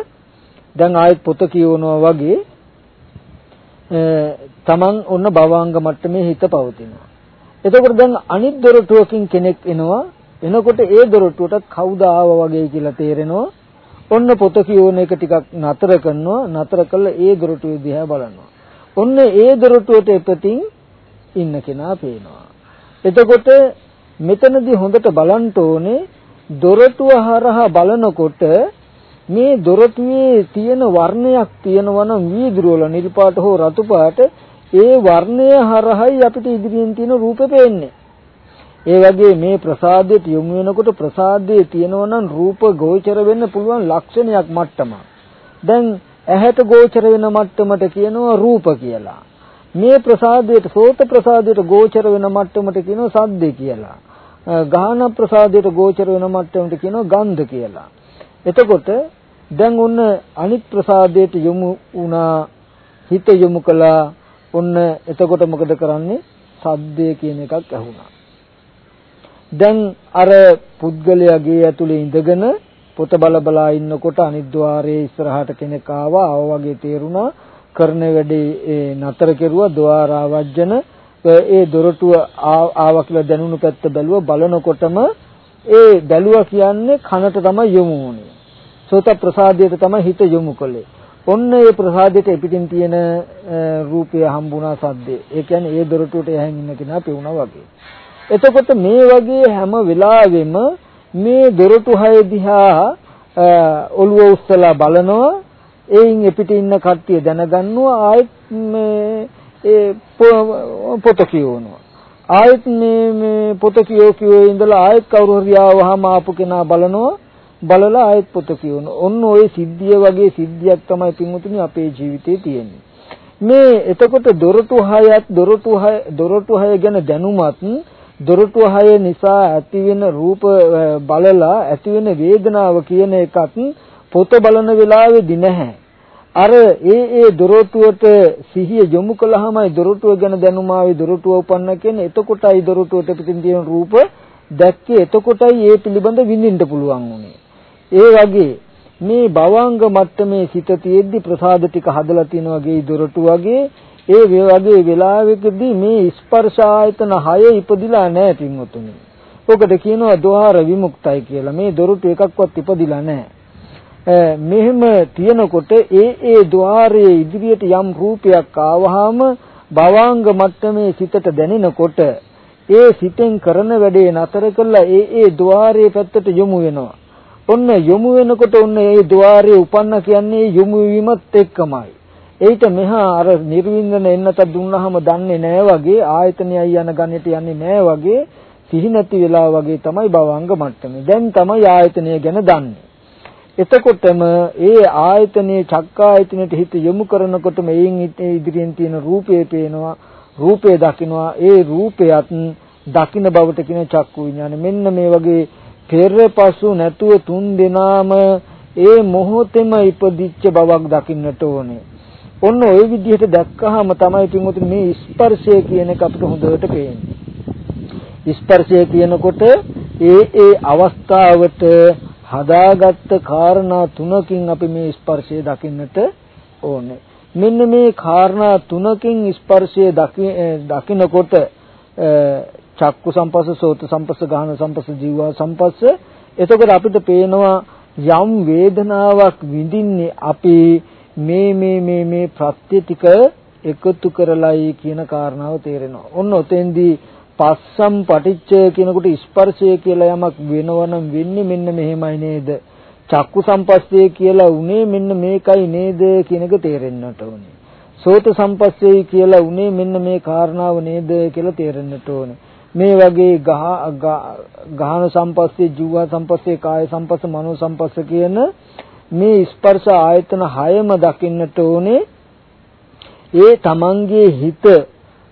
දැන් ආයෙත් පොත කියවනවා වගේ තමන් ඔන්න භවංග මට්ටමේ හිත පවතිනවා. එතකොට දැන් අනිත් දොරටුවකින් කෙනෙක් එනවා. එනකොට ඒ දොරටුවට කවුද ආවා වගේ කියලා තේරෙනවා. ඔන්න පොත කියවන එක ටිකක් නතර කරනවා. නතර කළා ඒ දොරටුව දිහා බලනවා. ඔන්න ඒ දොරටුවට එපතින් ඉන්න කෙනා පේනවා. එතකොට මෙතනදී හොඳට බලන්න ඕනේ දොරටුව හරහා බලනකොට මේ දොරටුවේ තියෙන වර්ණයක් තියෙනවා නම් වීදුරු වල නිල් පාට හෝ රතු පාට ඒ වර්ණය හරහායි අපිට ඉදිරියෙන් තියෙන රූපේ පේන්නේ. ඒ වගේ මේ ප්‍රසාදයට යොමු වෙනකොට ප්‍රසාදයේ තියෙනවා නම් රූප ගෝචර වෙන්න පුළුවන් ලක්ෂණයක් මට්ටම. දැන් ඇහැට ගෝචර වෙන මට්ටමට කියනවා රූප කියලා. මේ ප්‍රසාදයට සෝත ප්‍රසාදයට ගෝචර වෙන මට්ටමට කියනවා සද්ද කියලා. ගාහන ප්‍රසාදයට ගෝචර වෙන මට්ටමට කියනවා ගන්ධ කියලා. එතකොට දැන් ඔන්න අනිත් ප්‍රසාදයට යොමු වුණා හිත යොමු කළා ඔන්න එතකොට මොකද කරන්නේ සද්දය කියන එකක් ඇහුණා දැන් අර පුද්ගලයාගේ ඇතුලේ ඉඳගෙන පොත බල බලා ඉන්නකොට අනිත් ద్వාරයේ ඉස්සරහට කෙනෙක් ආවා. ආව වගේ තේරුණා. කරන වැඩේ නතර කෙරුවා. ద్వාරාවජන ඒ දොරටුව ආවා කියලා දැනුණු පැත්ත බැලුවා. බලනකොටම ඒ බැලුවා කියන්නේ කනට තමයි යොමු වුනේ සෝත ප්‍රසාදයට තමයි හිත යොමු කළේ. ඔන්න ඒ ප්‍රසාදයට පිටින් තියෙන රූපය හම්බුණා සද්දේ. ඒ කියන්නේ ඒ දොරටුවට යහින් ඉන්න කෙනා පෙවුනා වගේ. එතකොට මේ වගේ හැම වෙලාවෙම මේ දොරටු හය දිහා ඔළුව උස්සලා බලනවා. එයින් එපිට ඉන්න කට්ටිය දැනගන්නවා ආයෙත් මේ ඒ පොත කියවනවා. ආයෙත් මේ මේ පොත කියෝ කියෝ ඉඳලා ආයෙත් කවුරු හරි ආවහම ආපු කෙනා බලනවා බලලා ආයෙත් පොත කියවන. ඔන්න ওই සිද්ධිය වගේ සිද්ධියක් තමයි පින්වතුනි අපේ ජීවිතේ තියෙන්නේ. මේ එතකොට දොරටු හයත් දොරටු හය දොරටු හය ගැන දැනුමත් දොරටු හය නිසා ඇතිවෙන රූප බලලා ඇතිවෙන වේදනාව කියන එකත් පොත බලන වෙලාවේදී නැහැ. අර ඒ ඒ දොරටුවට සිහිය යොමු කළාමයි දොරටුව ගැන දැනුම ආවේ දොරටුව උපන්න කියන්නේ එතකොටයි දොරටුවට පිටින් තියෙන රූප දැක්කේ එතකොටයි ඒ පිළිබඳ විඳින්න පුළුවන් උනේ. ඒ වගේ මේ භවංග මට්ටමේ සිත තියෙද්දි ප්‍රසාද ටික හදලා තියෙන වගේ දොරටු වගේ ඒ වගේ වෙලාවකදී මේ ස්පර්ශ ආයතන 6 ඉපදිලා නැහැ පින්වතුනි. ඔකට කියනවා ద్వාර විමුක්තයි කියලා. මේ දොරටු එකක්වත් ඉපදිලා නැහැ. මෙහෙම තියනකොට ඒ ඒ ద్వාරයේ ඉදිරියට යම් රූපයක් ආවහම භවාංග මට්ටමේ සිතට දැනෙනකොට ඒ සිතෙන් කරන වැඩේ නතර කළා ඒ ඒ ద్వාරයේ පැත්තට යොමු වෙනවා. ඔන්න යොමු වෙනකොට ඔන්න ඒ ద్వාරයේ උපන්න කියන්නේ යොමු වීමත් එක්කමයි. ඒිට මෙහා අර නිර්වින්දන එන්නත දුන්නාම දන්නේ නැහැ වගේ ආයතනයයි යන ගණිත යන්නේ නැහැ වගේ සිහි නැති වෙලා වගේ තමයි භවංග මට්ටමේ. දැන් තමයි ආයතනය ගැන දන්නේ. එතකොටම ඒ ආයතනයේ චක්කායතනයට හිත යොමු කරනකොටම එයින් ඉදිරියෙන් තියෙන රූපය පේනවා. රූපය දකිනවා. ඒ රූපයත් දකින්න බවට කියන චක්කු විඥාන. මෙන්න මේ වගේ පෙරපසු නැතුව තුන් දෙනාම ඒ මොහොතෙම ඉපදිච්ච බවක් දකින්නට ඕනේ. ඔන්න ওই විදිහට දැක්කහම තමයි පින්වතුනි මේ ස්පර්ශය කියන එක අපිට හොඳට පේන්නේ. ස්පර්ශය කියනකොට ඒ ඒ අවස්ථාවට හදාගත්ත කාරණා තුනකින් අපි මේ ස්පර්ශය දකින්නට ඕනේ. මෙන්න මේ කාරණා තුනකින් ස්පර්ශය දකිනකොට චක්කු සම්පස්ස සෝත සම්පස්ස ගාහන සම්පස්ස ජීවා සම්පස්ස එතකොට අපිට පේනවා යම් වේදනාවක් විඳින්නේ අපි මේ මේ මේ මේ ප්‍රත්‍ය ටික එකතු කරලයි කියන කාරණාව තේරෙනවා. ඔන්න ඔතෙන්දී පස්සම් පටිච්ච කියනකොට ස්පර්ශය කියලා යමක් වෙනවනම් වෙන්නේ මෙන්න මෙහෙමයි නේද? චක්කු සම්පස්සේ කියලා උනේ මෙන්න මේකයි නේද කියන එක තේරෙන්නට ඕනේ. සෝත සම්පස්සේ කියලා උනේ මෙන්න මේ කාරණාව නේද කියලා තේරෙන්නට ඕනේ. මේ වගේ ගහන සම්පස්සේ ජීව සම්පස්සේ කාය සම්පස්ස මනෝ සම්පස්ස කියන මේ ස්පර්ශ ආයතන හයම දකින්නට ඕනේ ඒ තමන්ගේ හිත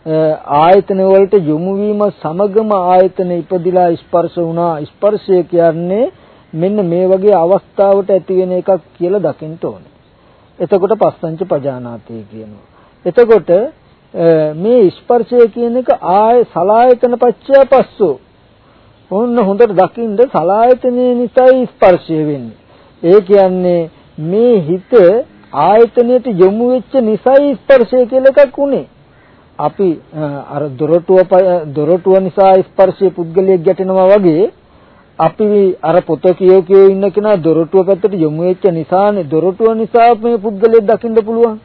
ආයතන වලට යොමු වීම සමගම ආයතන ඉපදිලා ස්පර්ශ වුණා ස්පර්ශය කියන්නේ මෙන්න මේ වගේ අවස්ථාවට ඇති වෙන එකක් කියලා දකින්න ඕනේ. එතකොට පස්සංච පජානාති කියනවා. එතකොට මේ ස්පර්ශය කියන එක ආය සලායතන පච්චය පස්සෝ. ඕන්න හොඳට දකින්න සලායතනේ නිසායි ස්පර්ශය වෙන්නේ. ඒ කියන්නේ මේ හිත ආයතනයට යොමු වෙච්ච නිසායි ස්පර්ශය කියලා එකක් උනේ. අපි අර දොරටුව දොරටුව නිසා ස්පර්ශයේ පුද්ගලයෙක් ගැටෙනවා වගේ අපි අර පොත කියෝ කියෝ ඉන්න කෙනා දොරටුව පැත්තට යොමු වෙච්ච නිසානේ. දොරටුව නිසා මේ පුද්ගලයෙක් දකින්න පුළුවන්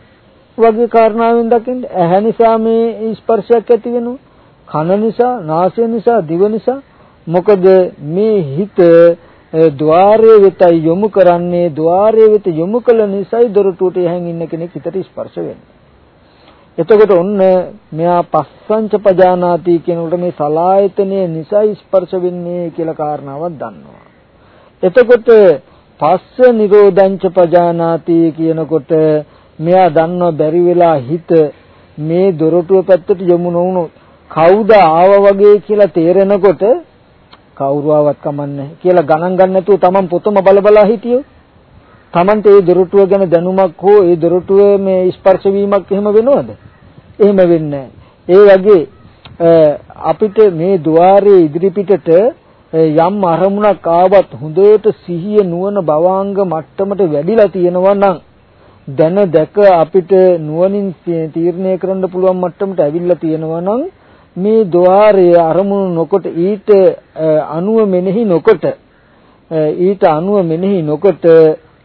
වගේ කාරණාවෙන් දකින්න. ඇහැ නිසා මේ ස්පර්ශයක් ඇති වෙනවා. කන නිසා නාසය නිසා දිව නිසා. මොකද මේ හිත ద్వාරයේ වෙතයි යොමු කරන්නේ ద్వාරයේ වෙත යොමු කළ නිසායි දොරටුවට එහන් ඉන්න කෙනෙක් හිතට ස්පර්ශ වෙන්නේ. එතකොට ඔන්න මෙයා පස්සංච පජානාති කියනකොට මේ සලායතනයේ නිසා ස්පර්ශ වෙන්නේ කියලා කාරණාවක් දන්නවා. එතකොට පස්ස නිරෝධංච පජානාති කියනකොට මෙයා දන්නව බැරි වෙලා හිත මේ දොරටුව පැත්තට යොමු නොවුනොත් කවුද ආවා වගේ කියලා තේරෙනකොට කවුරු ආවත් කමන්නේ කියලා ගණන් ගන්න නැතුව Taman පොතම බල බලා හිටියෝ Tamante ඒ දොරටුව ගැන දැනුමක් හෝ ඒ දොරටුවේ මේ ස්පර්ශ වීමක් එහෙම වෙනවද? එහෙම වෙන්නේ ඒ වගේ අපිට මේ ద్వාරයේ ඉදිරි පිටට යම් අරමුණක් ආවත් හොඳට සිහිය නුවණ භවාංග මට්ටමට වැඩිලා තියෙනවා නම් දැන දැක අපිට නුවණින් තීරණය කරන්න පුළුවන් මට්ටමට ඇවිල්ලා තියෙනවා නම් මේ ద్వාරය අරමුණු නොකොට ඊට අනුව මෙනෙහි නොකොට ඊට අනුව මෙනෙහි නොකොට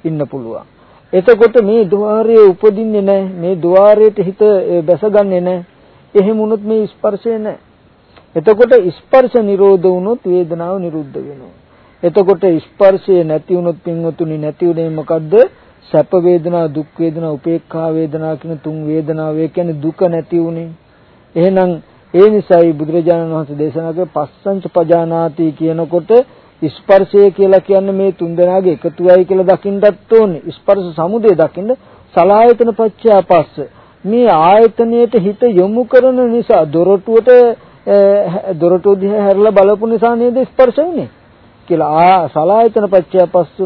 ඉන්න පුළුවන්. එතකොට මේ ద్వාරයේ උපදින්නේ නැහැ. මේ ద్వාරයට හිත බැසගන්නේ නැහැ. එහෙම වුණොත් මේ ස්පර්ශය නැහැ. එතකොට ස්පර්ශ නිරෝධ වුණොත් වේදනාව නිරුද්ධ වෙනවා. එතකොට ස්පර්ශය නැති වුණොත් පින්වතුනි නැති උනේ මොකද්ද? සැප වේදනා, දුක් වේදනා, උපේක්ඛා වේදනා කියන තුන් වේදනාව. ඒ කියන්නේ දුක නැති උනේ. එහෙනම් ඒ නිසායි බුදුරජාණන් වහන්සේ දේශනා කළේ පස්සංච පජානාති කියනකොට ස්පර්ශය කියලා කියන්නේ මේ තුන්දෙනාගේ එකතුවයි කියලා දකින්නත් ඕනේ. ස්පර්ශ සමුදය දකින්න සලායතන පච්චය පස්ස. මේ ආයතනයට හිත යොමු කරන නිසා දොරටුවට දොරටුව දිහා හැරලා බලපු නිසා නේද ස්පර්ශ වුනේ කියලා. ආ සලායතන පච්චය පස්ස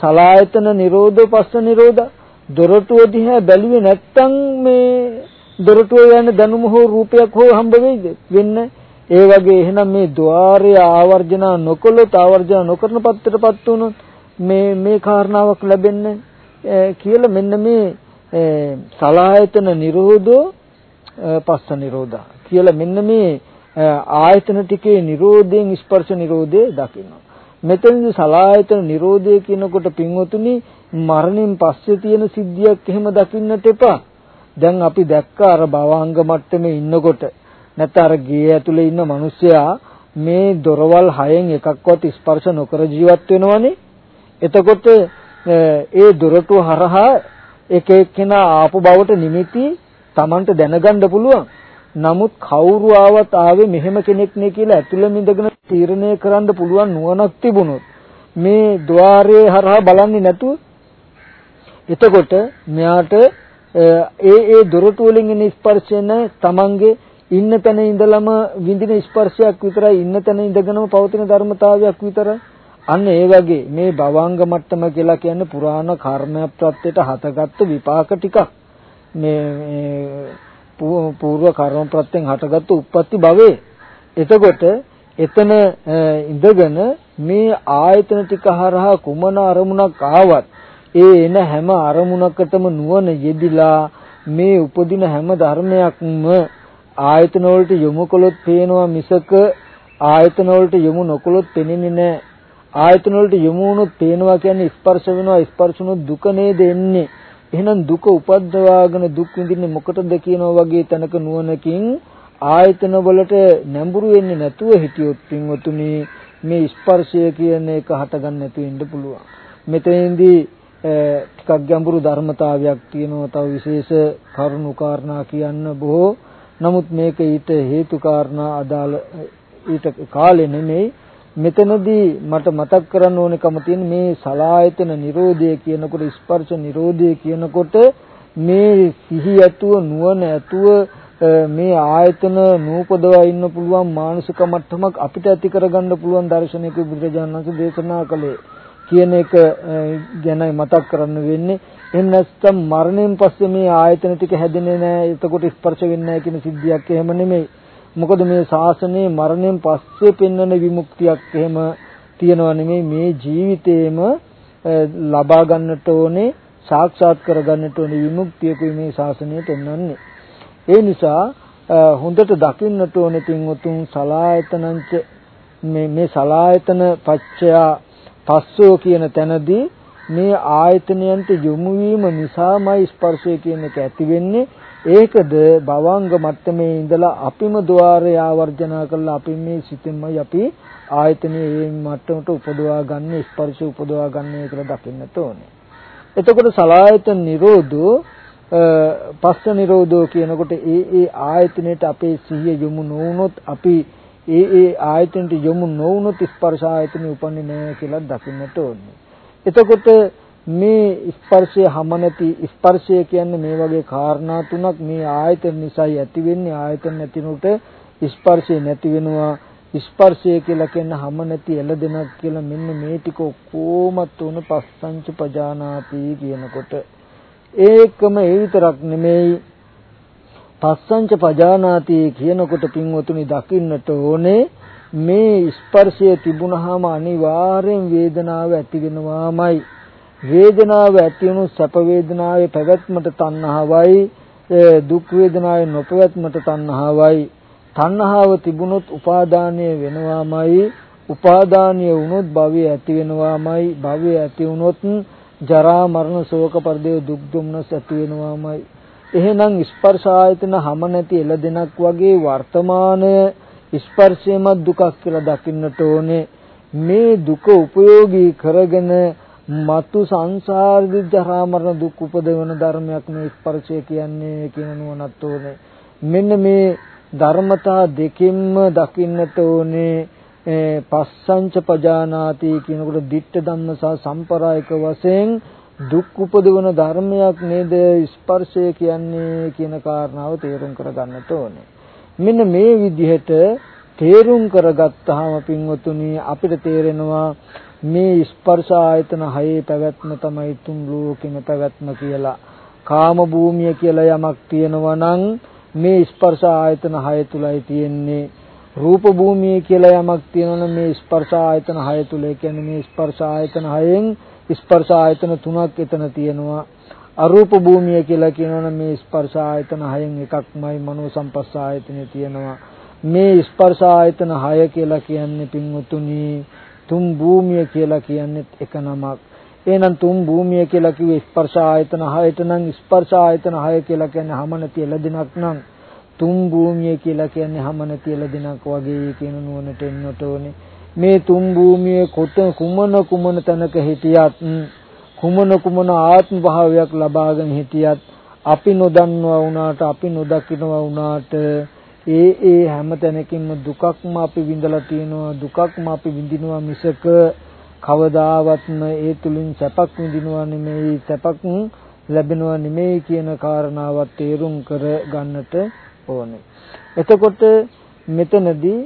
සලායතන නිරෝධ පස්ස නිරෝධ දොරටුව දිහා බැලුවේ නැත්තම් මේ දොරටුව යන දැනුම හෝ රූපයක් හෝ හම්බ වෙයිද? වෙන්නේ ඒ වගේ එහෙනම් මේ ద్వාරය ආවර්ජන නොකළොත් ආවර්ජන නොකරන පත්තරපත් වුණොත් මේ මේ කාරණාවක් ලැබෙන්නේ කියලා මෙන්න මේ සලායතන නිරෝධෝ පස්ස නිරෝධා කියලා මෙන්න මේ ආයතන ටිකේ නිරෝධයෙන් ස්පර්ශ නිරෝධය දකිනවා. මෙතනදී සලායතන නිරෝධය කියනකොට පින්වතුනි මරණයෙන් පස්සේ තියෙන සිද්ධියක් එහෙම දකින්නට එපා. දැන් අපි දැක්ක අර භවංග මට්ටමේ ඉන්නකොට නැත්නම් අර ගේ ඇතුලේ ඉන්න මිනිස්සයා මේ දොරවල් හයෙන් එකක්වත් ස්පර්ශ නොකර ජීවත් වෙනවනේ. එතකොට ඒ දොරටු හරහා එක එක්කෙනා ආපු බවට නිමිති Tamanට දැනගන්න පුළුවන්. නමුත් කවුරු ආවත් ආවේ මෙහෙම කෙනෙක් නේ කියලා ඇතුළෙම ඉඳගෙන තීරණය කරන්න පුළුවන් නුවණක් තිබුණොත් මේ ద్వාරයේ හරහා බලන්නේ නැතුව එතකොට මෙයාට ඒ ඒ දොරටු වලින් එන ස්පර්ශන තමන්ගේ ඉන්න තැන ඉඳලම විඳින ස්පර්ශයක් විතරයි ඉන්න තැන ඉඳගෙනම පවතින ධර්මතාවයක් විතරයි. අන්න ඒ වගේ මේ භවංග මට්ටම කියලා කියන්නේ පුරාණ කර්ම ප්‍රත්‍යයට හතගත්තු විපාක ටිකක්. මේ පූර්ව කර්ම ප්‍රත්‍යයෙන් හටගත්තු උප්පත්ති භවයේ. එතකොට එතන ඉඳගෙන මේ ආයතන ටික හරහා කුමන අරමුණක් ආවත් ඒ එන හැම අරමුණකටම නුවණ යෙදිලා මේ උපදින හැම ධර්මයක්ම ආයතන වලට යොමු කළොත් පේනවා මිසක ආයතන වලට යොමු නොකළොත් පෙනෙන්නේ නැහැ. ආයතන වලට යොමු වුණොත් පේනවා කියන්නේ ස්පර්ශ වෙනවා ස්පර්ශ වුණොත් දුක නේද එන්නේ. එහෙනම් දුක උපද්දවාගෙන දුක් විඳින්නේ මොකටද කියනවා වගේ තැනක නුවණකින් ආයතන වලට නැඹුරු වෙන්නේ නැතුව හිටියොත් පින්වතුනි මේ ස්පර්ශය කියන එක හටගන්න නැතුව ඉන්න පුළුවන්. මෙතෙන්දී ටිකක් ගැඹුරු ධර්මතාවයක් තියෙනවා. තව විශේෂ කරුණු කාරණා කියන්න බොහෝ. නමුත් මේක ඊට හේතු කාරණා අදාළ ඊට කාලේ නෙමෙයි. මෙතනදී මට මතක් කරන්න ඕනකම තියෙන මේ සලායතන නිරෝධය කියනකොට ස්පර්ශ නිරෝධය කියනකොට මේ සිහි ඇතුව නුවණ ඇතුව මේ ආයතන නූපදවා ඉන්න පුළුවන් මානසික මට්ටමක් අපිට ඇති කරගන්න පුළුවන් දර්ශනයක බුදුරජාණන් වහන්සේ දේශනා කළේ. කියන එක ගැනයි මතක් කරන්න වෙන්නේ. එහෙම නැත්නම් මරණයෙන් පස්සේ මේ ආයතන ටික හැදෙන්නේ නැහැ. එතකොට ස්පර්ශ වෙන්නේ නැහැ කියන සිද්ධියක් එහෙම නෙමෙයි. මොකද මේ ශාසනයේ මරණයෙන් පස්සේ පෙන්වන විමුක්තියක් එහෙම තියනවා නෙමෙයි මේ ජීවිතේම ලබා ගන්නට ඕනේ සාක්ෂාත් කර ගන්නට ඕනේ විමුක්තියකුයි මේ ශාසනය පෙන්වන්නේ. ඒ නිසා හොඳට දකින්නට ඕනේ තින්වතුන් සලායතනංච මේ මේ සලායතන පච්චයා පස්සෝ කියන තැනදී මේ ආයතනයන්ට යොමු වීම නිසාමයි ස්පර්ශය කියන එක ඇති වෙන්නේ. ඒකද භවංග මට්ටමේ ඉඳලා අපිම ద్వාරය ආවර්ජනා කරලා අපි මේ සිතින්මයි අපි ආයතනයේ මේ මට්ටමට උපදවා ගන්න ස්පර්ශ උපදවා ගන්න කියලා දකින්නට ඕනේ එතකොට සලායතන නිරෝධෝ පස්ස නිරෝධෝ කියනකොට ඒ ඒ ආයතනයට අපේ සිහිය යොමු නොවුනොත් අපි ඒ ඒ ආයතනට යොමු නොවුනොත් ස්පර්ශ ආයතනෙ උපන්නේ නැහැ කියලා දකින්නට ඕනේ. එතකොට මේ ස්පර්ශය හැම නැති ස්පර්ශය කියන්නේ මේ වගේ කාරණා තුනක් මේ ආයතන නිසායි ඇති වෙන්නේ. ආයතන නැතිනොට ස්පර්ශය නැති වෙනවා. ස්පර්ශය කියලා කියන හැම නැති එළදෙනක් කියලා මෙන්න මේ ටික කොමත් උන පස්සංච පජානාති කියනකොට. ඒකම ඒ විතරක් නෙමෙයි. පස්සංච පජානාති කියනකොට පින්වතුනි දකින්නට ඕනේ මේ ස්පර්ශය තිබුණාම අනිවාර්යෙන් වේදනාව ඇති වෙනවාමයි. වේදනාව ඇති වුණු සැප වේදනාවේ පැවැත්මට තණ්හාවයි දුක් වේදනාවේ නොපැවැත්මට තණ්හාවයි. තණ්හාව තිබුණොත් උපාදානය වෙනවාමයි උපාදානය වුණොත් භවය ඇති වෙනවාමයි භවය ඇති වුණොත් ජරා මරණ ශෝක පරිදේ දුක් දුම්නස් ඇති වෙනවාමයි. එහෙනම් ස්පර්ශ ආයතන හැම නැති එළදෙනක් වගේ වර්තමාන ස්පර්ශයම දුකක් කියලා දකින්නට ඕනේ. මේ දුක උපයෝගී කරගෙන මතු සංසාරෙදි ජරා මරණ දුක් උපදවන ධර්මයක් මේ ස්පර්ශය කියන්නේ කියන නුවණත් ඕනේ. මෙන්න මේ ධර්මතා දෙකින්ම දකින්නට ඕනේ පස්සංච පජානාති කියනකොට ditta ධම්ම සහ සම්පරායක වශයෙන් දුක් උපදවන ධර්මයක් නේද ස්පර්ශය කියන්නේ කියන කාරණාව තේරුම් කරගන්නට ඕනේ. මෙන්න මේ විදිහට තේරුම් කරගත්තාම පින්වතුනි අපිට තේරෙනවා මේ ස්පර්ශ ආයතන හයේ පැවැත්ම තමයි තුන් ලෝකෙම පැවැත්ම කියලා. කාම භූමිය කියලා යමක් තියෙනවා නම් මේ ස්පර්ශ ආයතන හය තුලයි තියෙන්නේ. රූප භූමිය කියලා යමක් තියෙනවා නම් මේ ස්පර්ශ ආයතන හය තුල. ඒ කියන්නේ මේ ස්පර්ශ ආයතන හයෙන් ස්පර්ශ ආයතන තුනක් එතන තියෙනවා. අරූප භූමිය කියලා කියනවනම් මේ ස්පර්ශ ආයතන හයෙන් එකක්මයි මනෝ සම්පස්ස ආයතනෙ තියෙනවා. මේ ස්පර්ශ ආයතන හය කියලා කියන්නේ පින්වතුනි තුන් භූමිය කියලා කියන්නේ එක නමක්. එහෙනම් තුන් භූමිය කියලා කිව්වේ ස්පර්ශ ආයතන හයට නම් ස්පර්ශ ආයතන හය කියලා කියන්නේ හැම නැති එළදිනක් නම්. තුන් භූමිය කියලා කියන්නේ හැම නැති එළදිනක් වගේ කියන නුවණට එන්නට ඕනේ. මේ තුන් භූමියේ කොට කුමන කුමන තැනක හිටියත් කුමන කුමන ආත්ම භාවයක් ලබාගෙන හිටියත් අපි නොදන්නවා වුණාට අපි නොදකින්නවා වුණාට ඒ ඒ හැම තැනකින්ම දුකක්ම අපි විඳලා තියෙනවා දුකක්ම අපි විඳිනවා මිසක කවදාවත්ම ඒ තුලින් සැපක් විඳිනවා නෙමෙයි සැපක් ලැබෙනවා නෙමෙයි කියන කාරණාවත් තේරුම් කර ගන්නට ඕනේ. එතකොට මෙතනදී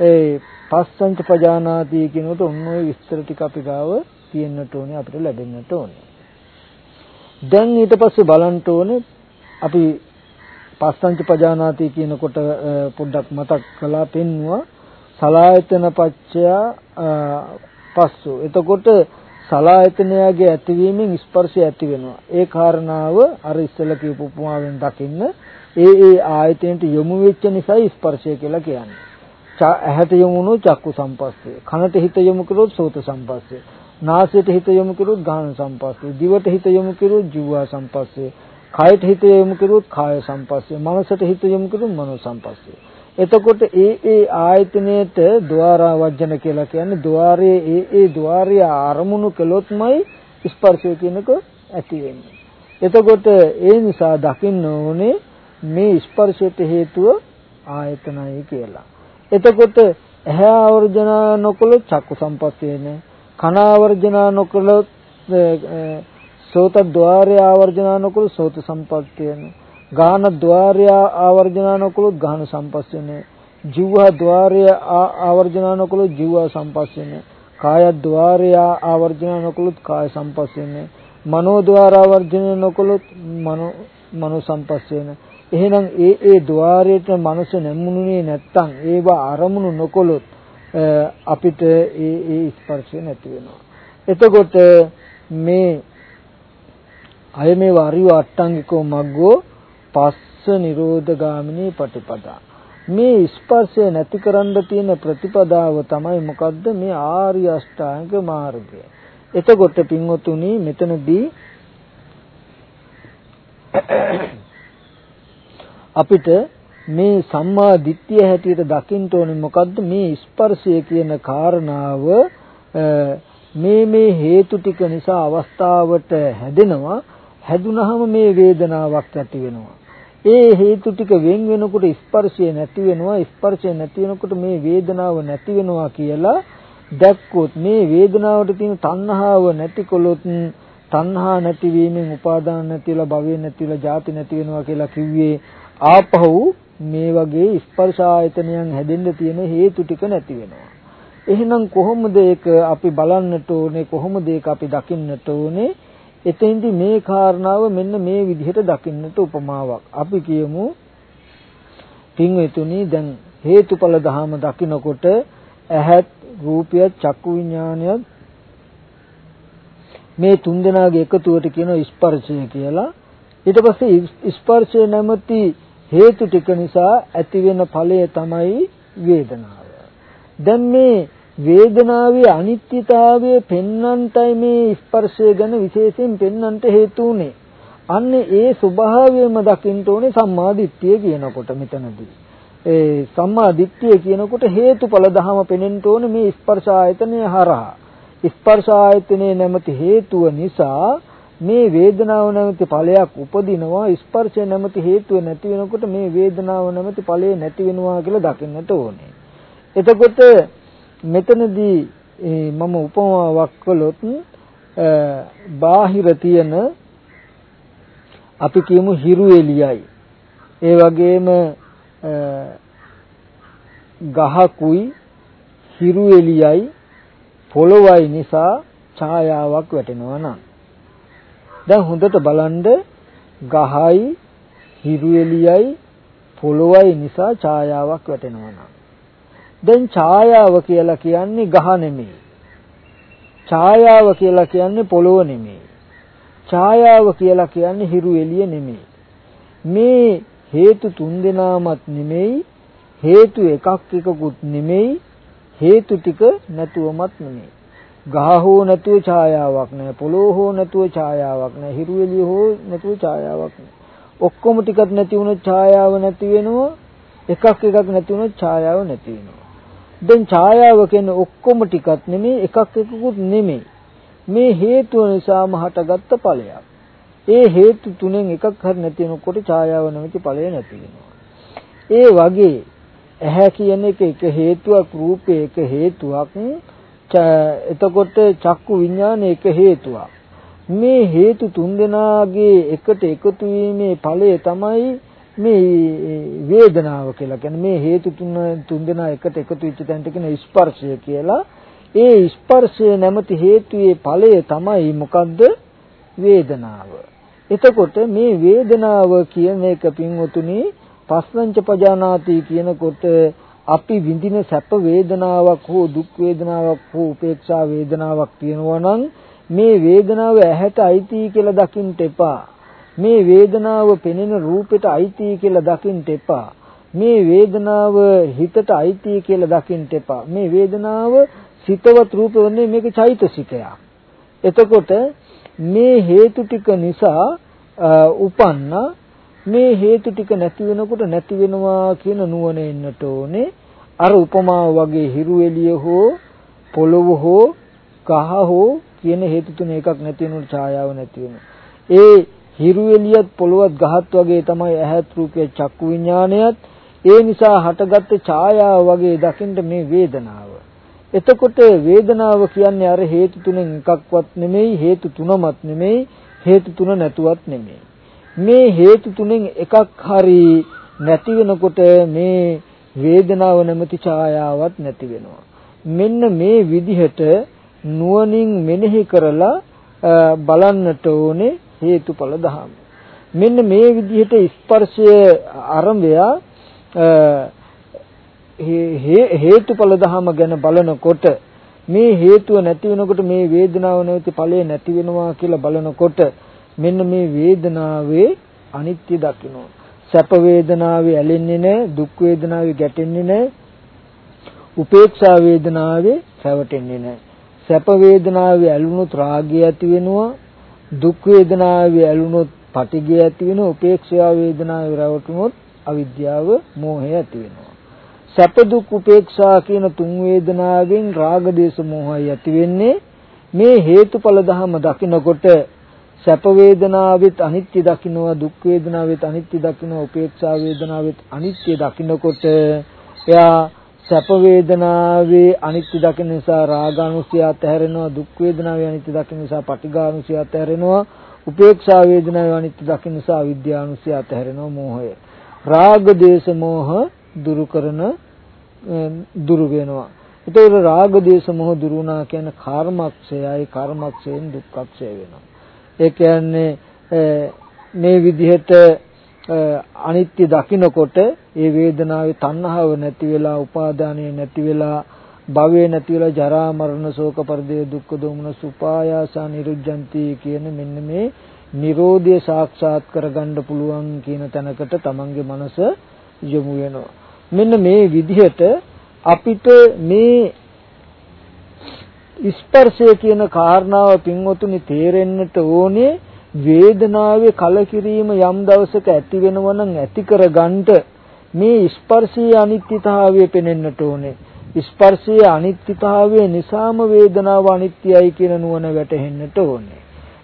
ඒ පස්සංච පජානාති කියනකොට ඔන්න ඔය විස්තර ටික අපි ගාව තියෙන්නට ඕනේ අපිට ලැබෙන්නට ඕනේ. දැන් ඊට පස්සේ බලන්න ඕනේ අපි පස්සංච පජානාති කියනකොට පොඩ්ඩක් මතක් කළා පෙන්නවා සලායතන පච්චය පස්සු. එතකොට සලායතනයගේ ඇතිවීමෙන් ස්පර්ශය ඇති වෙනවා. ඒ කාරණාව අර ඉස්සෙල්ලා කියපු උපමාවෙන් දකින්න ඒ ඒ ආයතනට යොමු වෙච්ච නිසා ස්පර්ශය කියලා කියන්නේ. ඇහැට යොමු වුණොත් චක්කු සම්පස්සය. කනට හිත යොමු කළොත් සෝත සම්පස්සය. නාසයට හිත යොමු කළොත් ගාන සම්පස්සය. දිවට හිත යොමු කළොත් ජීවා සම්පස්සය. කයට හිත යොමු කළොත් කාය සම්පස්සය. මනසට හිත යොමු කළොත් මනෝ සම්පස්සය. එතකොට ඒ ඒ ආයතනයේට ద్వාරා වජන කියලා කියන්නේ ద్వාරයේ ඒ ඒ ద్వාරය අරමුණු කළොත්මයි ස්පර්ශය කියනක ඇති වෙන්නේ. එතකොට ඒ නිසා දකින්න ඕනේ මේ ස්පර්ශයට හේතුව ආයතනයි කියලා. එතකොට ඇහැ ආවර්ජනා නොකළොත් චක්කු සම්පස්සේන කන ආවර්ජනා නොකළොත් සෝත ద్వාරය ආවර්ජනා නොකළොත් සෝත සම්පස්සේන ගාන ద్వාරය ආවර්ජනා නොකළොත් ගාන සම්පස්සේන જીවහ ద్వාරය ආවර්ජනා නොකළොත් જીව සම්පස්සේන කාය ద్వාරය ආවර්ජනා නොකළොත් කාය සම්පස්සේන මනෝ ద్వාර ආවර්ජනා නොකළොත් මනෝ මනෝ සම්පස්සේන එහෙනම් ඒ ඒ ద్వාරයට මනස නැමුණුනේ නැත්තම් ඒවා අරමුණු නොකොලොත් අපිට ඒ ඒ ස්පර්ශය නැති වෙනවා. එතකොට මේ අය මේ වරිව අට්ටංගිකෝ මග්ගෝ පස්ස නිරෝධ ගාමිනී පටිපදා. මේ ස්පර්ශය නැති කරන්න තියෙන ප්‍රතිපදාව තමයි මොකද්ද මේ ආර්ය අෂ්ටාංග මාර්ගය. එතකොට පින්වතුනි මෙතනදී අපිට මේ සම්මා දිට්ඨිය හැටියට දකින්න ඕනේ මොකද්ද? මේ ස්පර්ශය කියන කාරණාව මේ මේ හේතු ටික නිසා අවස්ථාවට හැදෙනවා. හැදුනහම මේ වේදනාවක් ඇති වෙනවා. ඒ හේතු ටික වෙන් වෙනකොට ස්පර්ශය නැති වෙනවා. ස්පර්ශය නැති වෙනකොට මේ වේදනාව නැති වෙනවා කියලා දැක්කොත් මේ වේදනාවට තියෙන තණ්හාව නැතිකොලොත් තණ්හා නැතිවීමෙන් උපාදාන නැතිලා භවය නැතිලා ජාති නැති වෙනවා කියලා කිව්වේ ආපහු මේ වගේ ස්පර්ශ ආයතනයන් හැදෙන්න තියෙන හේතු ටික නැති වෙනවා. එහෙනම් කොහොමද ඒක අපි බලන්නට ඕනේ? කොහොමද ඒක අපි දකින්නට ඕනේ? එතෙන්දි මේ කාරණාව මෙන්න මේ විදිහට දකින්නට උපමාවක්. අපි කියමු පින්වෙතුනි දැන් හේතුඵල ධහම දකිනකොට ඇහත් රූපය චක්කු විඥානය මේ තුන් දෙනාගේ එකතුවට කියන ස්පර්ශය කියලා. ඊට පස්සේ ස්පර්ශය නැමැති හේතු ටික නිසා ඇති වෙන ඵලය තමයි වේදනාව. දැන් මේ වේදනාවේ අනිත්‍යතාවය පෙන්වන්නටයි මේ ස්පර්ශය ගැන විශේෂයෙන් පෙන්වන්නට හේතු උනේ. අන්න ඒ ස්වභාවයම දකින්න ඕනේ සම්මා දිට්ඨිය කියනකොට මෙතනදී. ඒ සම්මා දිට්ඨිය කියනකොට හේතුඵල ධහම පෙනෙන්න ඕනේ මේ ස්පර්ශ ආයතනය හරහා. ස්පර්ශ ආයතනයේ නැමැති හේතුව නිසා මේ වේදනාව නැමැති ඵලයක් උපදිනවා ස්පර්ශය නැමැති හේතුව නැති වෙනකොට මේ වේදනාව නැමැති ඵලය නැති වෙනවා කියලා දකින්නට ඕනේ. එතකොට මෙතනදී මම උපමාවක් කළොත් බාහිර තියෙන අපි කියමු හිරු එළියයි. ඒ වගේම ගහකුයි හිරු එළියයි පොළොවයි නිසා ඡායාවක් වැටෙනවා නම් දැන් හොඳට බලන්න ගහයි හිරු එළියයි පොළොවයි නිසා ඡායාවක් වැටෙනවා නම්. දැන් ඡායාව කියලා කියන්නේ ගහ නෙමෙයි. ඡායාව කියලා කියන්නේ පොළොව නෙමෙයි. ඡායාව කියලා කියන්නේ හිරු එළිය නෙමෙයි. මේ හේතු තුන්දෙනාමත් නෙමෙයි හේතු එකක් එකකුත් නෙමෙයි හේතු ටික නැතුවමත් නෙමෙයි. ගහ හෝ නැතුව ඡායාවක් නැහැ පොළොව හෝ නැතුව ඡායාවක් නැහැ හිරු එළිය හෝ නැතුව ඡායාවක් නැහැ ඔක්කොම ටිකක් නැති වුණොත් ඡායාව නැති වෙනවා එකක් එකක් නැති වුණොත් ඡායාව නැති වෙනවා. දැන් ඡායාව කියන්නේ ඔක්කොම ටිකක් නෙමෙයි එකක් එකකුත් නෙමෙයි. මේ හේතුව නිසාම හටගත්ත ඵලයක්. ඒ හේතු තුනෙන් එකක් හරි නැති වෙනකොට ඡායාව නැමැති ඵලය නැති වෙනවා. ඒ වගේ ඇහැ කියන එක එක හේතුවක් රූපේ එක හේතුවක් එතකොට චක්කු විඥාන එක හේතුවක්. මේ හේතු තුන්දෙනාගේ එකට එකතු වීමේ ඵලය තමයි මේ වේදනාව කියලා කියන්නේ මේ හේතු තුන තුන්දෙනා එකට එකතු වෙච්ච තැනට කියන ස්පර්ශය කියලා. ඒ ස්පර්ශය නැමැති හේතුයේ ඵලය තමයි මොකද්ද? වේදනාව. එතකොට මේ වේදනාව කියන එක පින්වතුනි පස්සංච පජානාති කියනකොට අපි විඳින සැප වේදනාවක් හෝ දුක් වේදනාවක් හෝ උපේක්ෂා වේදනාවක් තියෙනවා නම් මේ වේදනාව ඇහැට අයිති කියලා දකින්න එපා. මේ වේදනාව පෙනෙන රූපෙට අයිති කියලා දකින්න එපා. මේ වේදනාව හිතට අයිති කියලා දකින්න එපා. මේ වේදනාව සිතවත් රූපවන්නේ මේක චෛතසිකයක්. එතකොට මේ හේතු ටික නිසා උපන්න මේ හේතු ටික නැති වෙනකොට නැති වෙනවා කියන නුවණ එන්නට ඕනේ. අර උපමාව වගේ හිරු එළිය හෝ පොළොව හෝ කහ හෝ කියන හේතු තුන එකක් නැති වෙනකොට ඡායාව නැති වෙනවා. ඒ හිරු එළියත් පොළොවත් ගහත් වගේ තමයි ඇහත් රූපය චක්කු විඥානයත් ඒ නිසා හටගත්ත ඡායාව වගේ දකින්න මේ වේදනාව. එතකොට වේදනාව කියන්නේ අර හේතු තුනෙන් එකක්වත් නෙමෙයි හේතු තුනමත් නෙමෙයි හේතු තුන නැතුවත් නෙමෙයි. මේ හේතු තුනෙන් එකක් හරි නැති වෙනකොට මේ වේදනාව නැමැති ඡායාවක් නැති වෙනවා. මෙන්න මේ විදිහට නුවණින් මෙනෙහි කරලා බලන්නට ඕනේ හේතුඵල ධහම. මෙන්න මේ විදිහට ස්පර්ශය ආරම්භය හේතුඵල ධහම ගැන බලනකොට මේ හේතුව නැති වෙනකොට මේ වේදනාව නැවති ඵලය නැති වෙනවා කියලා බලනකොට මෙන්න මේ වේදනාවේ අනිත්‍ය දකින්න සැප වේදනාවේ ඇලෙන්නේ නැහැ දුක් වේදනාවේ ගැටෙන්නේ නැහැ උපේක්ෂා වේදනාවේ රැවටෙන්නේ නැහැ. සැප වේදනාවේ ඇලුනොත් රාගය ඇති වෙනවා දුක් වේදනාවේ ඇලුනොත් පටිඝය ඇති වෙනවා උපේක්ෂා වේදනාවේ රැවටුනොත් අවිද්‍යාව මෝහය ඇති වෙනවා. සැප දුක් උපේක්ෂා කියන තුන් වේදනාවෙන් රාග දේශ මොහය ඇති වෙන්නේ මේ හේතුඵල ධහම දකිනකොට සැප වේදනාවෙත් අනිත්‍ය දකින්නවා දුක් වේදනාවෙත් අනිත්‍ය දකින්නවා උපේක්ෂා වේදනාවෙත් අනිත්‍ය දකින්නකොට එයා සැප වේදනාවේ අනිත්‍ය දකින නිසා රාගානුසය අතහැරෙනවා දුක් වේදනාවේ අනිත්‍ය දකින නිසා පටිඝානුසය අතහැරෙනවා උපේක්ෂා වේදනාවේ අනිත්‍ය දකින නිසා අවිද්‍යානුසය අතහැරෙනවා මෝහය. රාග දේශ මෝහ දුරු කරන දුරු වෙනවා. ඒතකොට රාග දේශ මොහ දුරු වුණා කියන කර්මක්ෂයයි කර්මක්ෂයෙන් දුක්ඛක්ෂය වෙනවා. ඒ කියන්නේ මේ විදිහට අනිත්‍ය දකිනකොට ඒ වේදනාවේ තණ්හාව නැති වෙලා උපාදානය නැති වෙලා භවය නැති වෙලා ජරා මරණ ශෝක පරිදේ දුක්ඛ දෝමන සුපායාසා නිරුද්ධಂತಿ කියන මෙන්න මේ Nirodha සාක්ෂාත් කරගන්න පුළුවන් කියන තැනකට තමන්ගේ මනස යොමු වෙනවා. මෙන්න මේ විදිහට අපිට මේ ස්පර්ශය කියන කාරණාව පින්වතුනි තේරෙන්නට ඕනේ වේදනාවේ කලකිරීම යම් දවසක ඇති වෙනවා නම් ඇති කරගන්න මේ ස්පර්ශයේ අනිත්‍යතාවය පෙනෙන්නට ඕනේ. ස්පර්ශයේ අනිත්‍යතාවය නිසාම වේදනාව අනිත්‍යයි කියන නුවණ වැටහෙන්නට ඕනේ.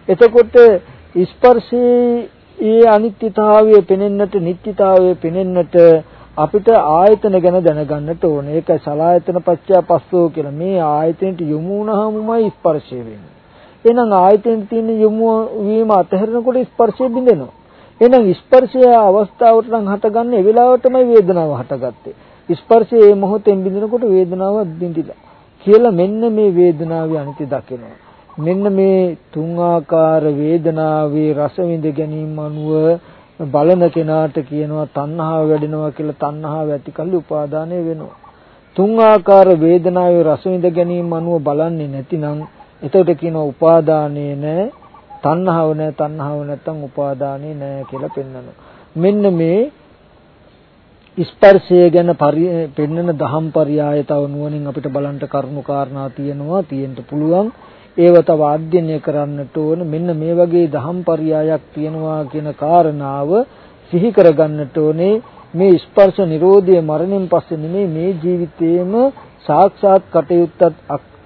එතකොට ස්පර්ශයේ අනිත්‍යතාවය පෙනෙන්නට නිට්ඨිතාවය පෙනෙන්නට අපිට ආයතන ගැන දැනගන්නට ඕනේ. ඒක සලායතන පත්‍ය පස්සෝ කියලා. මේ ආයතනට යොමු වුණාමයි ස්පර්ශය වෙන්නේ. එහෙනම් ආයතනට තියෙන යොමු වීම අතහැරනකොට ස්පර්ශය බිඳෙනවා. එහෙනම් ස්පර්ශය අවස්ථාවට නම් හටගන්නේ ඒ වෙලාවටමයි වේදනාව හටගත්තේ. ස්පර්ශයේ මේ මොහොතෙන් බිඳිනකොට වේදනාවක් බිඳිලා. කියලා මෙන්න මේ වේදනාවේ අනිත්‍ය දකිනවා. මෙන්න මේ තුන් ආකාර වේදනාවේ රස විඳ ගැනීම අනුව බලන කෙනාට කියනවා තණ්හාව වැඩෙනවා කියලා තණ්හාව ඇතිකල්ලි උපාදානය වෙනවා. තුන් ආකාර වේදනාවේ රස විඳ ගැනීම අනුව බලන්නේ නැතිනම් එතකොට කියනවා උපාදානේ නැහැ තණ්හාව නැහැ තණ්හාව නැත්තම් උපාදානේ නැහැ කියලා පෙන්වනවා. මෙන්න මේ ස්පර්ශය ගැන පෙන්වන දහම් පරයය තව නුවණින් අපිට බලන්න කරුණු කාරණා තියෙනවා තියෙන්න පුළුවන්. ඒව තව අධ්‍යයනය කරන්නට ඕන මෙන්න මේ වගේ දහම් පරයයක් තියෙනවා කියන කාරණාව සිහි කරගන්නට ඕනේ මේ ස්පර්ශ නිරෝධය මරණයෙන් පස්සේ නෙමෙයි මේ ජීවිතේම සාක්ෂාත් කටයුත්තත්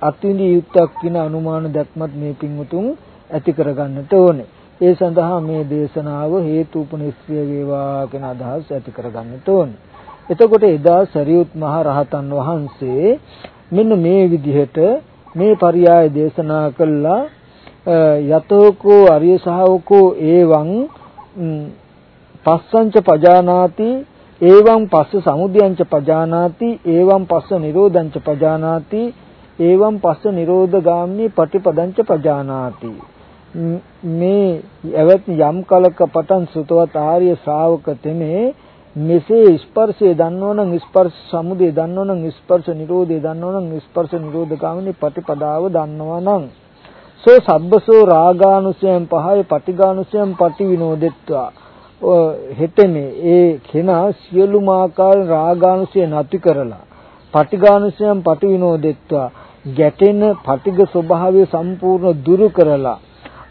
අත්විඳිය යුත්තක් කියන අනුමාන දැක්මත් මේ පින්වුතුන් ඇති කරගන්නට ඕනේ. ඒ සඳහා මේ දේශනාව හේතුපනිස්ත්‍ය වේවා කියන අදහස් ඇති කරගන්නට ඕනේ. එතකොට එදා සරියුත් මහ රහතන් වහන්සේ මෙන්න මේ විදිහට මේ පරියාය දේශනා කළා. යතෝකෝ අරිය ශාවකෝ ඒවං පස්සංච පජානාති ඒවං පස්ස සමුදයංච පජානාති ඒවං පස්ස නිරෝධංච පජානාති ඒවං පස්ස නිරෝධගාමිනී පටිපදංච පජානාති. මේ එවත් යම් කලක පටන් සුතවත් ආර්ය ශ්‍රාවක තෙමේ මෙසේ ස්පර්ශය දන්නවනම් ස්පර්ශ සමුදය දන්නවනම් ස්පර්ශ නිරෝධය දන්නවනම් ස්පර්ශ නිරෝධ ගාමිනී ප්‍රතිපදාව දන්නවනම් සෝ සබ්බසෝ රාගානුසයන් පහය පටිඝානුසයන් පටිවිනෝදෙත්වා. හෙතෙමේ ඒ කෙනා සියලුම ආකාර රාගානුසය නැති කරලා පටිඝානුසයන් පටිවිනෝදෙත්වා. ගැටෙන පටිඝ ස්වභාවය සම්පූර්ණ දුරු කරලා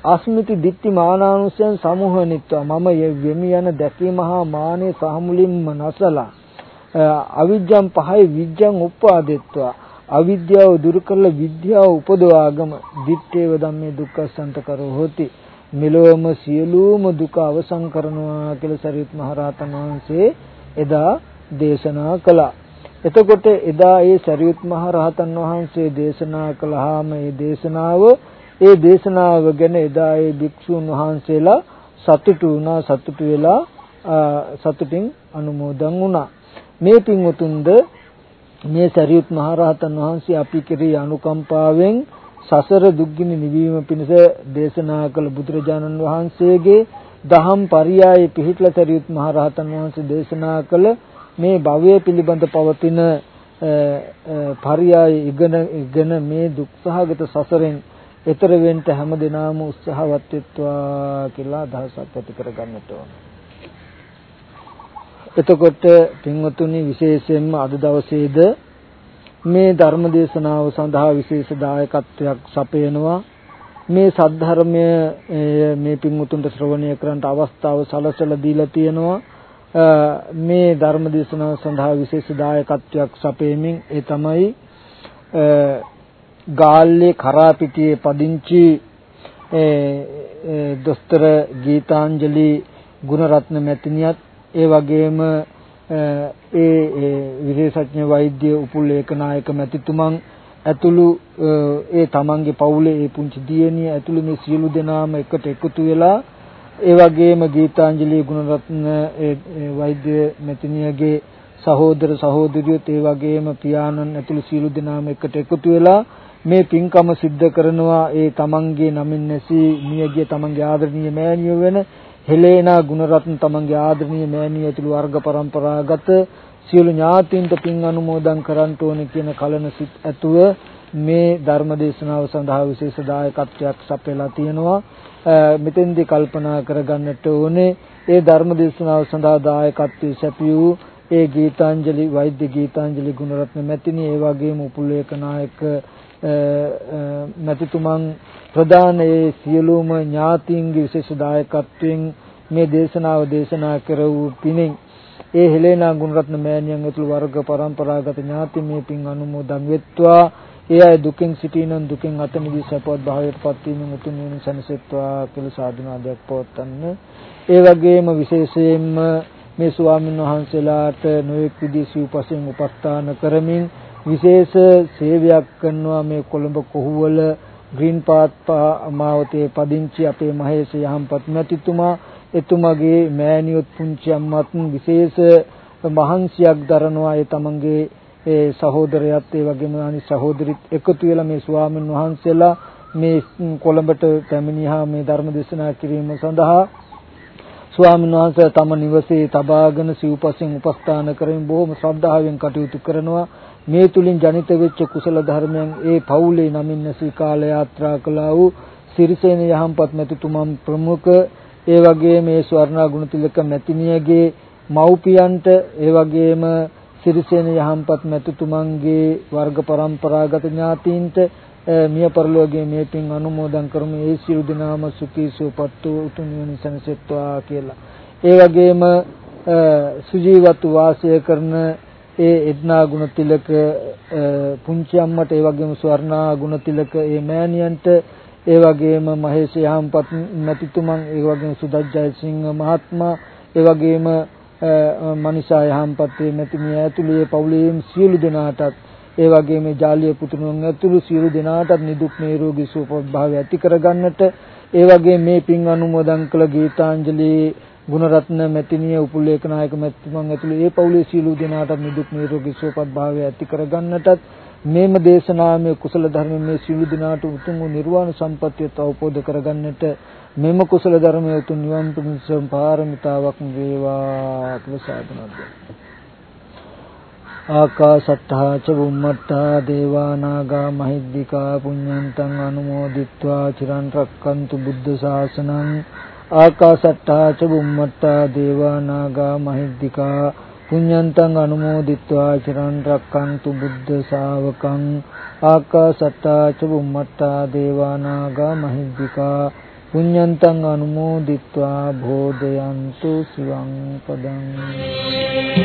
අස්මිති දිට්ඨි මානානුසයන් සමුහනිත්වා මම වෙමි යන දැකීම හා මානේ සාමුලින්ම නැසලා අවිජ්ජං පහයි විජ්ජං උප්පාදෙත්වා. අවිද්‍යාව දුරු කරලා විද්‍යාව උපදවාගම. දිත්තේව ධම්මේ දුක්ඛසන්ත කරෝ හොති. මෙලොවම සියලුම දුක අවසන් කරනවා කියලා සරියුත් මහ රහතන් වහන්සේ එදා දේශනා කළා. එතකොට එදා ඒ සරියුත් මහ රහතන් වහන්සේ දේශනා කළාම ඒ දේශනාව ඒ දේශනාව ගැන එදා ඒ භික්ෂුන් වහන්සේලා සතුටු වුණා සතුටු වෙලා සතුටින් අනුමෝදන් වුණා. මේ පින්වතුන්ද මේ සරියුත් මහරහතන් වහන්සේ අපි කෙරෙහි අනුකම්පාවෙන් සසර දුක්ගිනි නිවීම පිණිස දේශනා කළ බුදුරජාණන් වහන්සේගේ දහම් පරියායේ පිහිටලා සරියුත් මහරහතන් වහන්සේ දේශනා කළ මේ භවය පිළිබඳ පවතින පරියාය ඉගෙන ඉගෙන මේ දුක්සහගත සසරෙන් එතර වෙන්න හැම දිනම උත්සාහවත් වෙත්වා කියලා අදහසක් ඇති කරගන්නට ඕන. එතකොට පින්වතුනි විශේෂයෙන්ම අද දවසේද මේ ධර්ම දේශනාව සඳහා විශේෂ දායකත්වයක් සපයනවා මේ සද්ධර්මය මේ පින්වතුන්ට ශ්‍රවණය කරන්නට අවස්ථාව සලසලා දීලා තියෙනවා මේ ධර්ම දේශනාව සඳහා විශේෂ දායකත්වයක් සපයමින් ඒ තමයි ගාල්ලේ කරාපිටියේ පදිංචි දොස්තර ගීතාංජලි ගුණරත්න මැතිණියත් ඒ වගේම ඒ විශේෂඥ වෛද්‍ය උපුල් ඒකනායක මැතිතුමන් ඇතුළු ඒ තමන්ගේ පවුලේ ඒ පුංචි දියණිය ඇතුළු මේ සියලු දෙනාම එකට එකතු වෙලා ඒ වගේම ගීතාංජලි ගුණරත්න වෛද්‍ය මෙතිනියගේ සහෝදර සහෝදරියොත් ඒ වගේම පියාණන් ඇතුළු සියලු දෙනාම එකට එකතු වෙලා මේ පින්කම සිද්ධ කරනවා ඒ තමන්ගේ නමින් නැසී මියගිය තමන්ගේ ආදරණීය මෑණියෝ වෙන හෙලේනා ගුණරත්න තමන්ගේ ආදරණීය මෑණිය ඇතුළු වර්ග પરම්පරාගත සියලු ඥාතීන්ට පින් අනුමෝදන් කරන්න ඕනේ කියන කලන සිත් ඇතුව මේ ධර්ම දේශනාව සඳහා විශේෂ දායකත්වයක් සපයලා තියෙනවා. මෙතෙන්දී කල්පනා කරගන්නට ඕනේ ඒ ධර්ම දේශනාව සඳහා දායකත්වයේ සැපියූ ඒ ගීතාංජලි වෛද්‍ය ගීතාංජලි ගුණරත්න මැතිණිය ඒ වගේම උපුලේක නායක මැතිතුමන් ප්‍රධාන ඒ සියලුම ඥාතීන්ගේ විශේෂ දායකත්වයෙන් මේ දේශනාව දේශනා කර වූ පිණින් ඒ හෙලේනා ගුණරත්න මෑණියන් ඇතුළු වර්ග પરම්පරාගත ඥාති මේ පින් අනුමෝදන් වෙත්වා ඒ අය දුකින් සිටිනන් දුකින් අත මිදී සපවත් භාවයට පත් වීමෙන් උතුම් නිවන සැනසෙත්වා කියලා සාදුනාදයක් පවත්වන්න. ඒ වගේම විශේෂයෙන්ම මේ ස්වාමීන් වහන්සේලාට නොයෙක් විදිහේ සිව්පසෙන් උපස්ථාන කරමින් විශේෂ සේවයක් කරනවා මේ කොළඹ කොහුවල ග්‍රීන් පාත් මාවතේ පදිංචි අපේ මහේෂ යහම්පත් මැතිතුමා එතුමගේ මෑණියොත් පුංචි අම්මත් විශේෂ මහන්සියක් දරනවා. ඒ තමන්ගේ ඒ සහෝදරයත් ඒ වගේම අනිත් සහෝදරිත් එකතු වෙලා මේ ස්වාමීන් වහන්සේලා මේ කොළඹට පැමිණියා මේ ධර්ම දේශනා කිරීම සඳහා. ස්වාමීන් වහන්සේ තම නිවසේ තබාගෙන සිව්පසෙන් උපස්ථාන කරමින් බොහොම ශ්‍රද්ධාවෙන් කටයුතු කරනවා. මේ තුලින් ජනිත වෙච්ච කුසල ධර්මයන් ඒ පවුලේ නමින් නැසී කාල යාත්‍රා කළා වූ සිරිසේන යහම්පත් මැතිතුමන් ප්‍රමුඛ ඒ වගේම මේ ස්වර්ණා ගුණතිලක මැතිණියගේ මව්පියන්ට ඒ වගේම සිරිසේන යහම්පත් මැතිතුමන්ගේ වර්ග પરම්පරාගත ඥාතීන්ට මිය පරලෝකයේ මේ පින් අනුමෝදන් කරමු ඒ සියලු දෙනාම සුඛී සුවපත් වූ උතුම් නිවන සැනසෙත්වා කියලා. ඒ වගේම සුජීවතු වාසය කරන ඒ එද්නා ගුණතිලක පුංචි අම්මට ඒ වගේම ස්වර්ණා ගුණතිලක ඒ මෑණියන්ට ඒ වගේම මහේෂ් යහම්පත් මැතිතුමන් ඒ වගේම සුදත් ජයසිංහ මහත්මයා ඒ වගේම මනිෂා යහම්පත්තේ මැතිණිය ඇතුළේ පවුලේම සියලු දෙනාටත් ඒ වගේම මේ ජාලිය පුතුණුන් ඇතුළු සියලු දෙනාටත් නිදුක් නිරෝගී සුවපත් භාවය ඇති කරගන්නට ඒ වගේ මේ පින් අනුමෝදන් කළ ගීතාංජලි ගුණරත්න මැතිණිය උපුල්ලේඛනායක මැතිතුමන් ඇතුළු ඒ පවුලේ සියලු දෙනාටම නිදුක් නිරෝගී සුවපත් භාවය ඇති කරගන්නටත් මේම දේශනාමය කුසල ධර්ම මේ සියලු දෙනාට උතුම් වූ නිර්වාණ සම්පත්තිය අවබෝධ කරගන්නට මෙම කුසල ධර්මය උතුම් නිවන් පිණිස පාරමිතාවක් වේවා කියලා සාදුනාද ආකාසට්ඨා ච බුම්මට්ඨා දේවා නාග මහිද්దికා පුඤ්ඤන්තං අනුමෝදිත්වා චිරන් රැක්කන්තු බුද්ධ ශාසනං ආකාසට්ටා ච බුම්මට්ටා දේවා නාග මහිද්దికා පුඤ්ඤන්තං අනුමෝදිත්වා චිරන් රැක්කන්තු බුද්ධ ශාවකං ආකාසට්ටා ච බුම්මට්ටා දේවා නාග මහිද්దికා පුඤ්ඤන්තං අනුමෝදිත්වා භෝදයන්තු සිවං පදං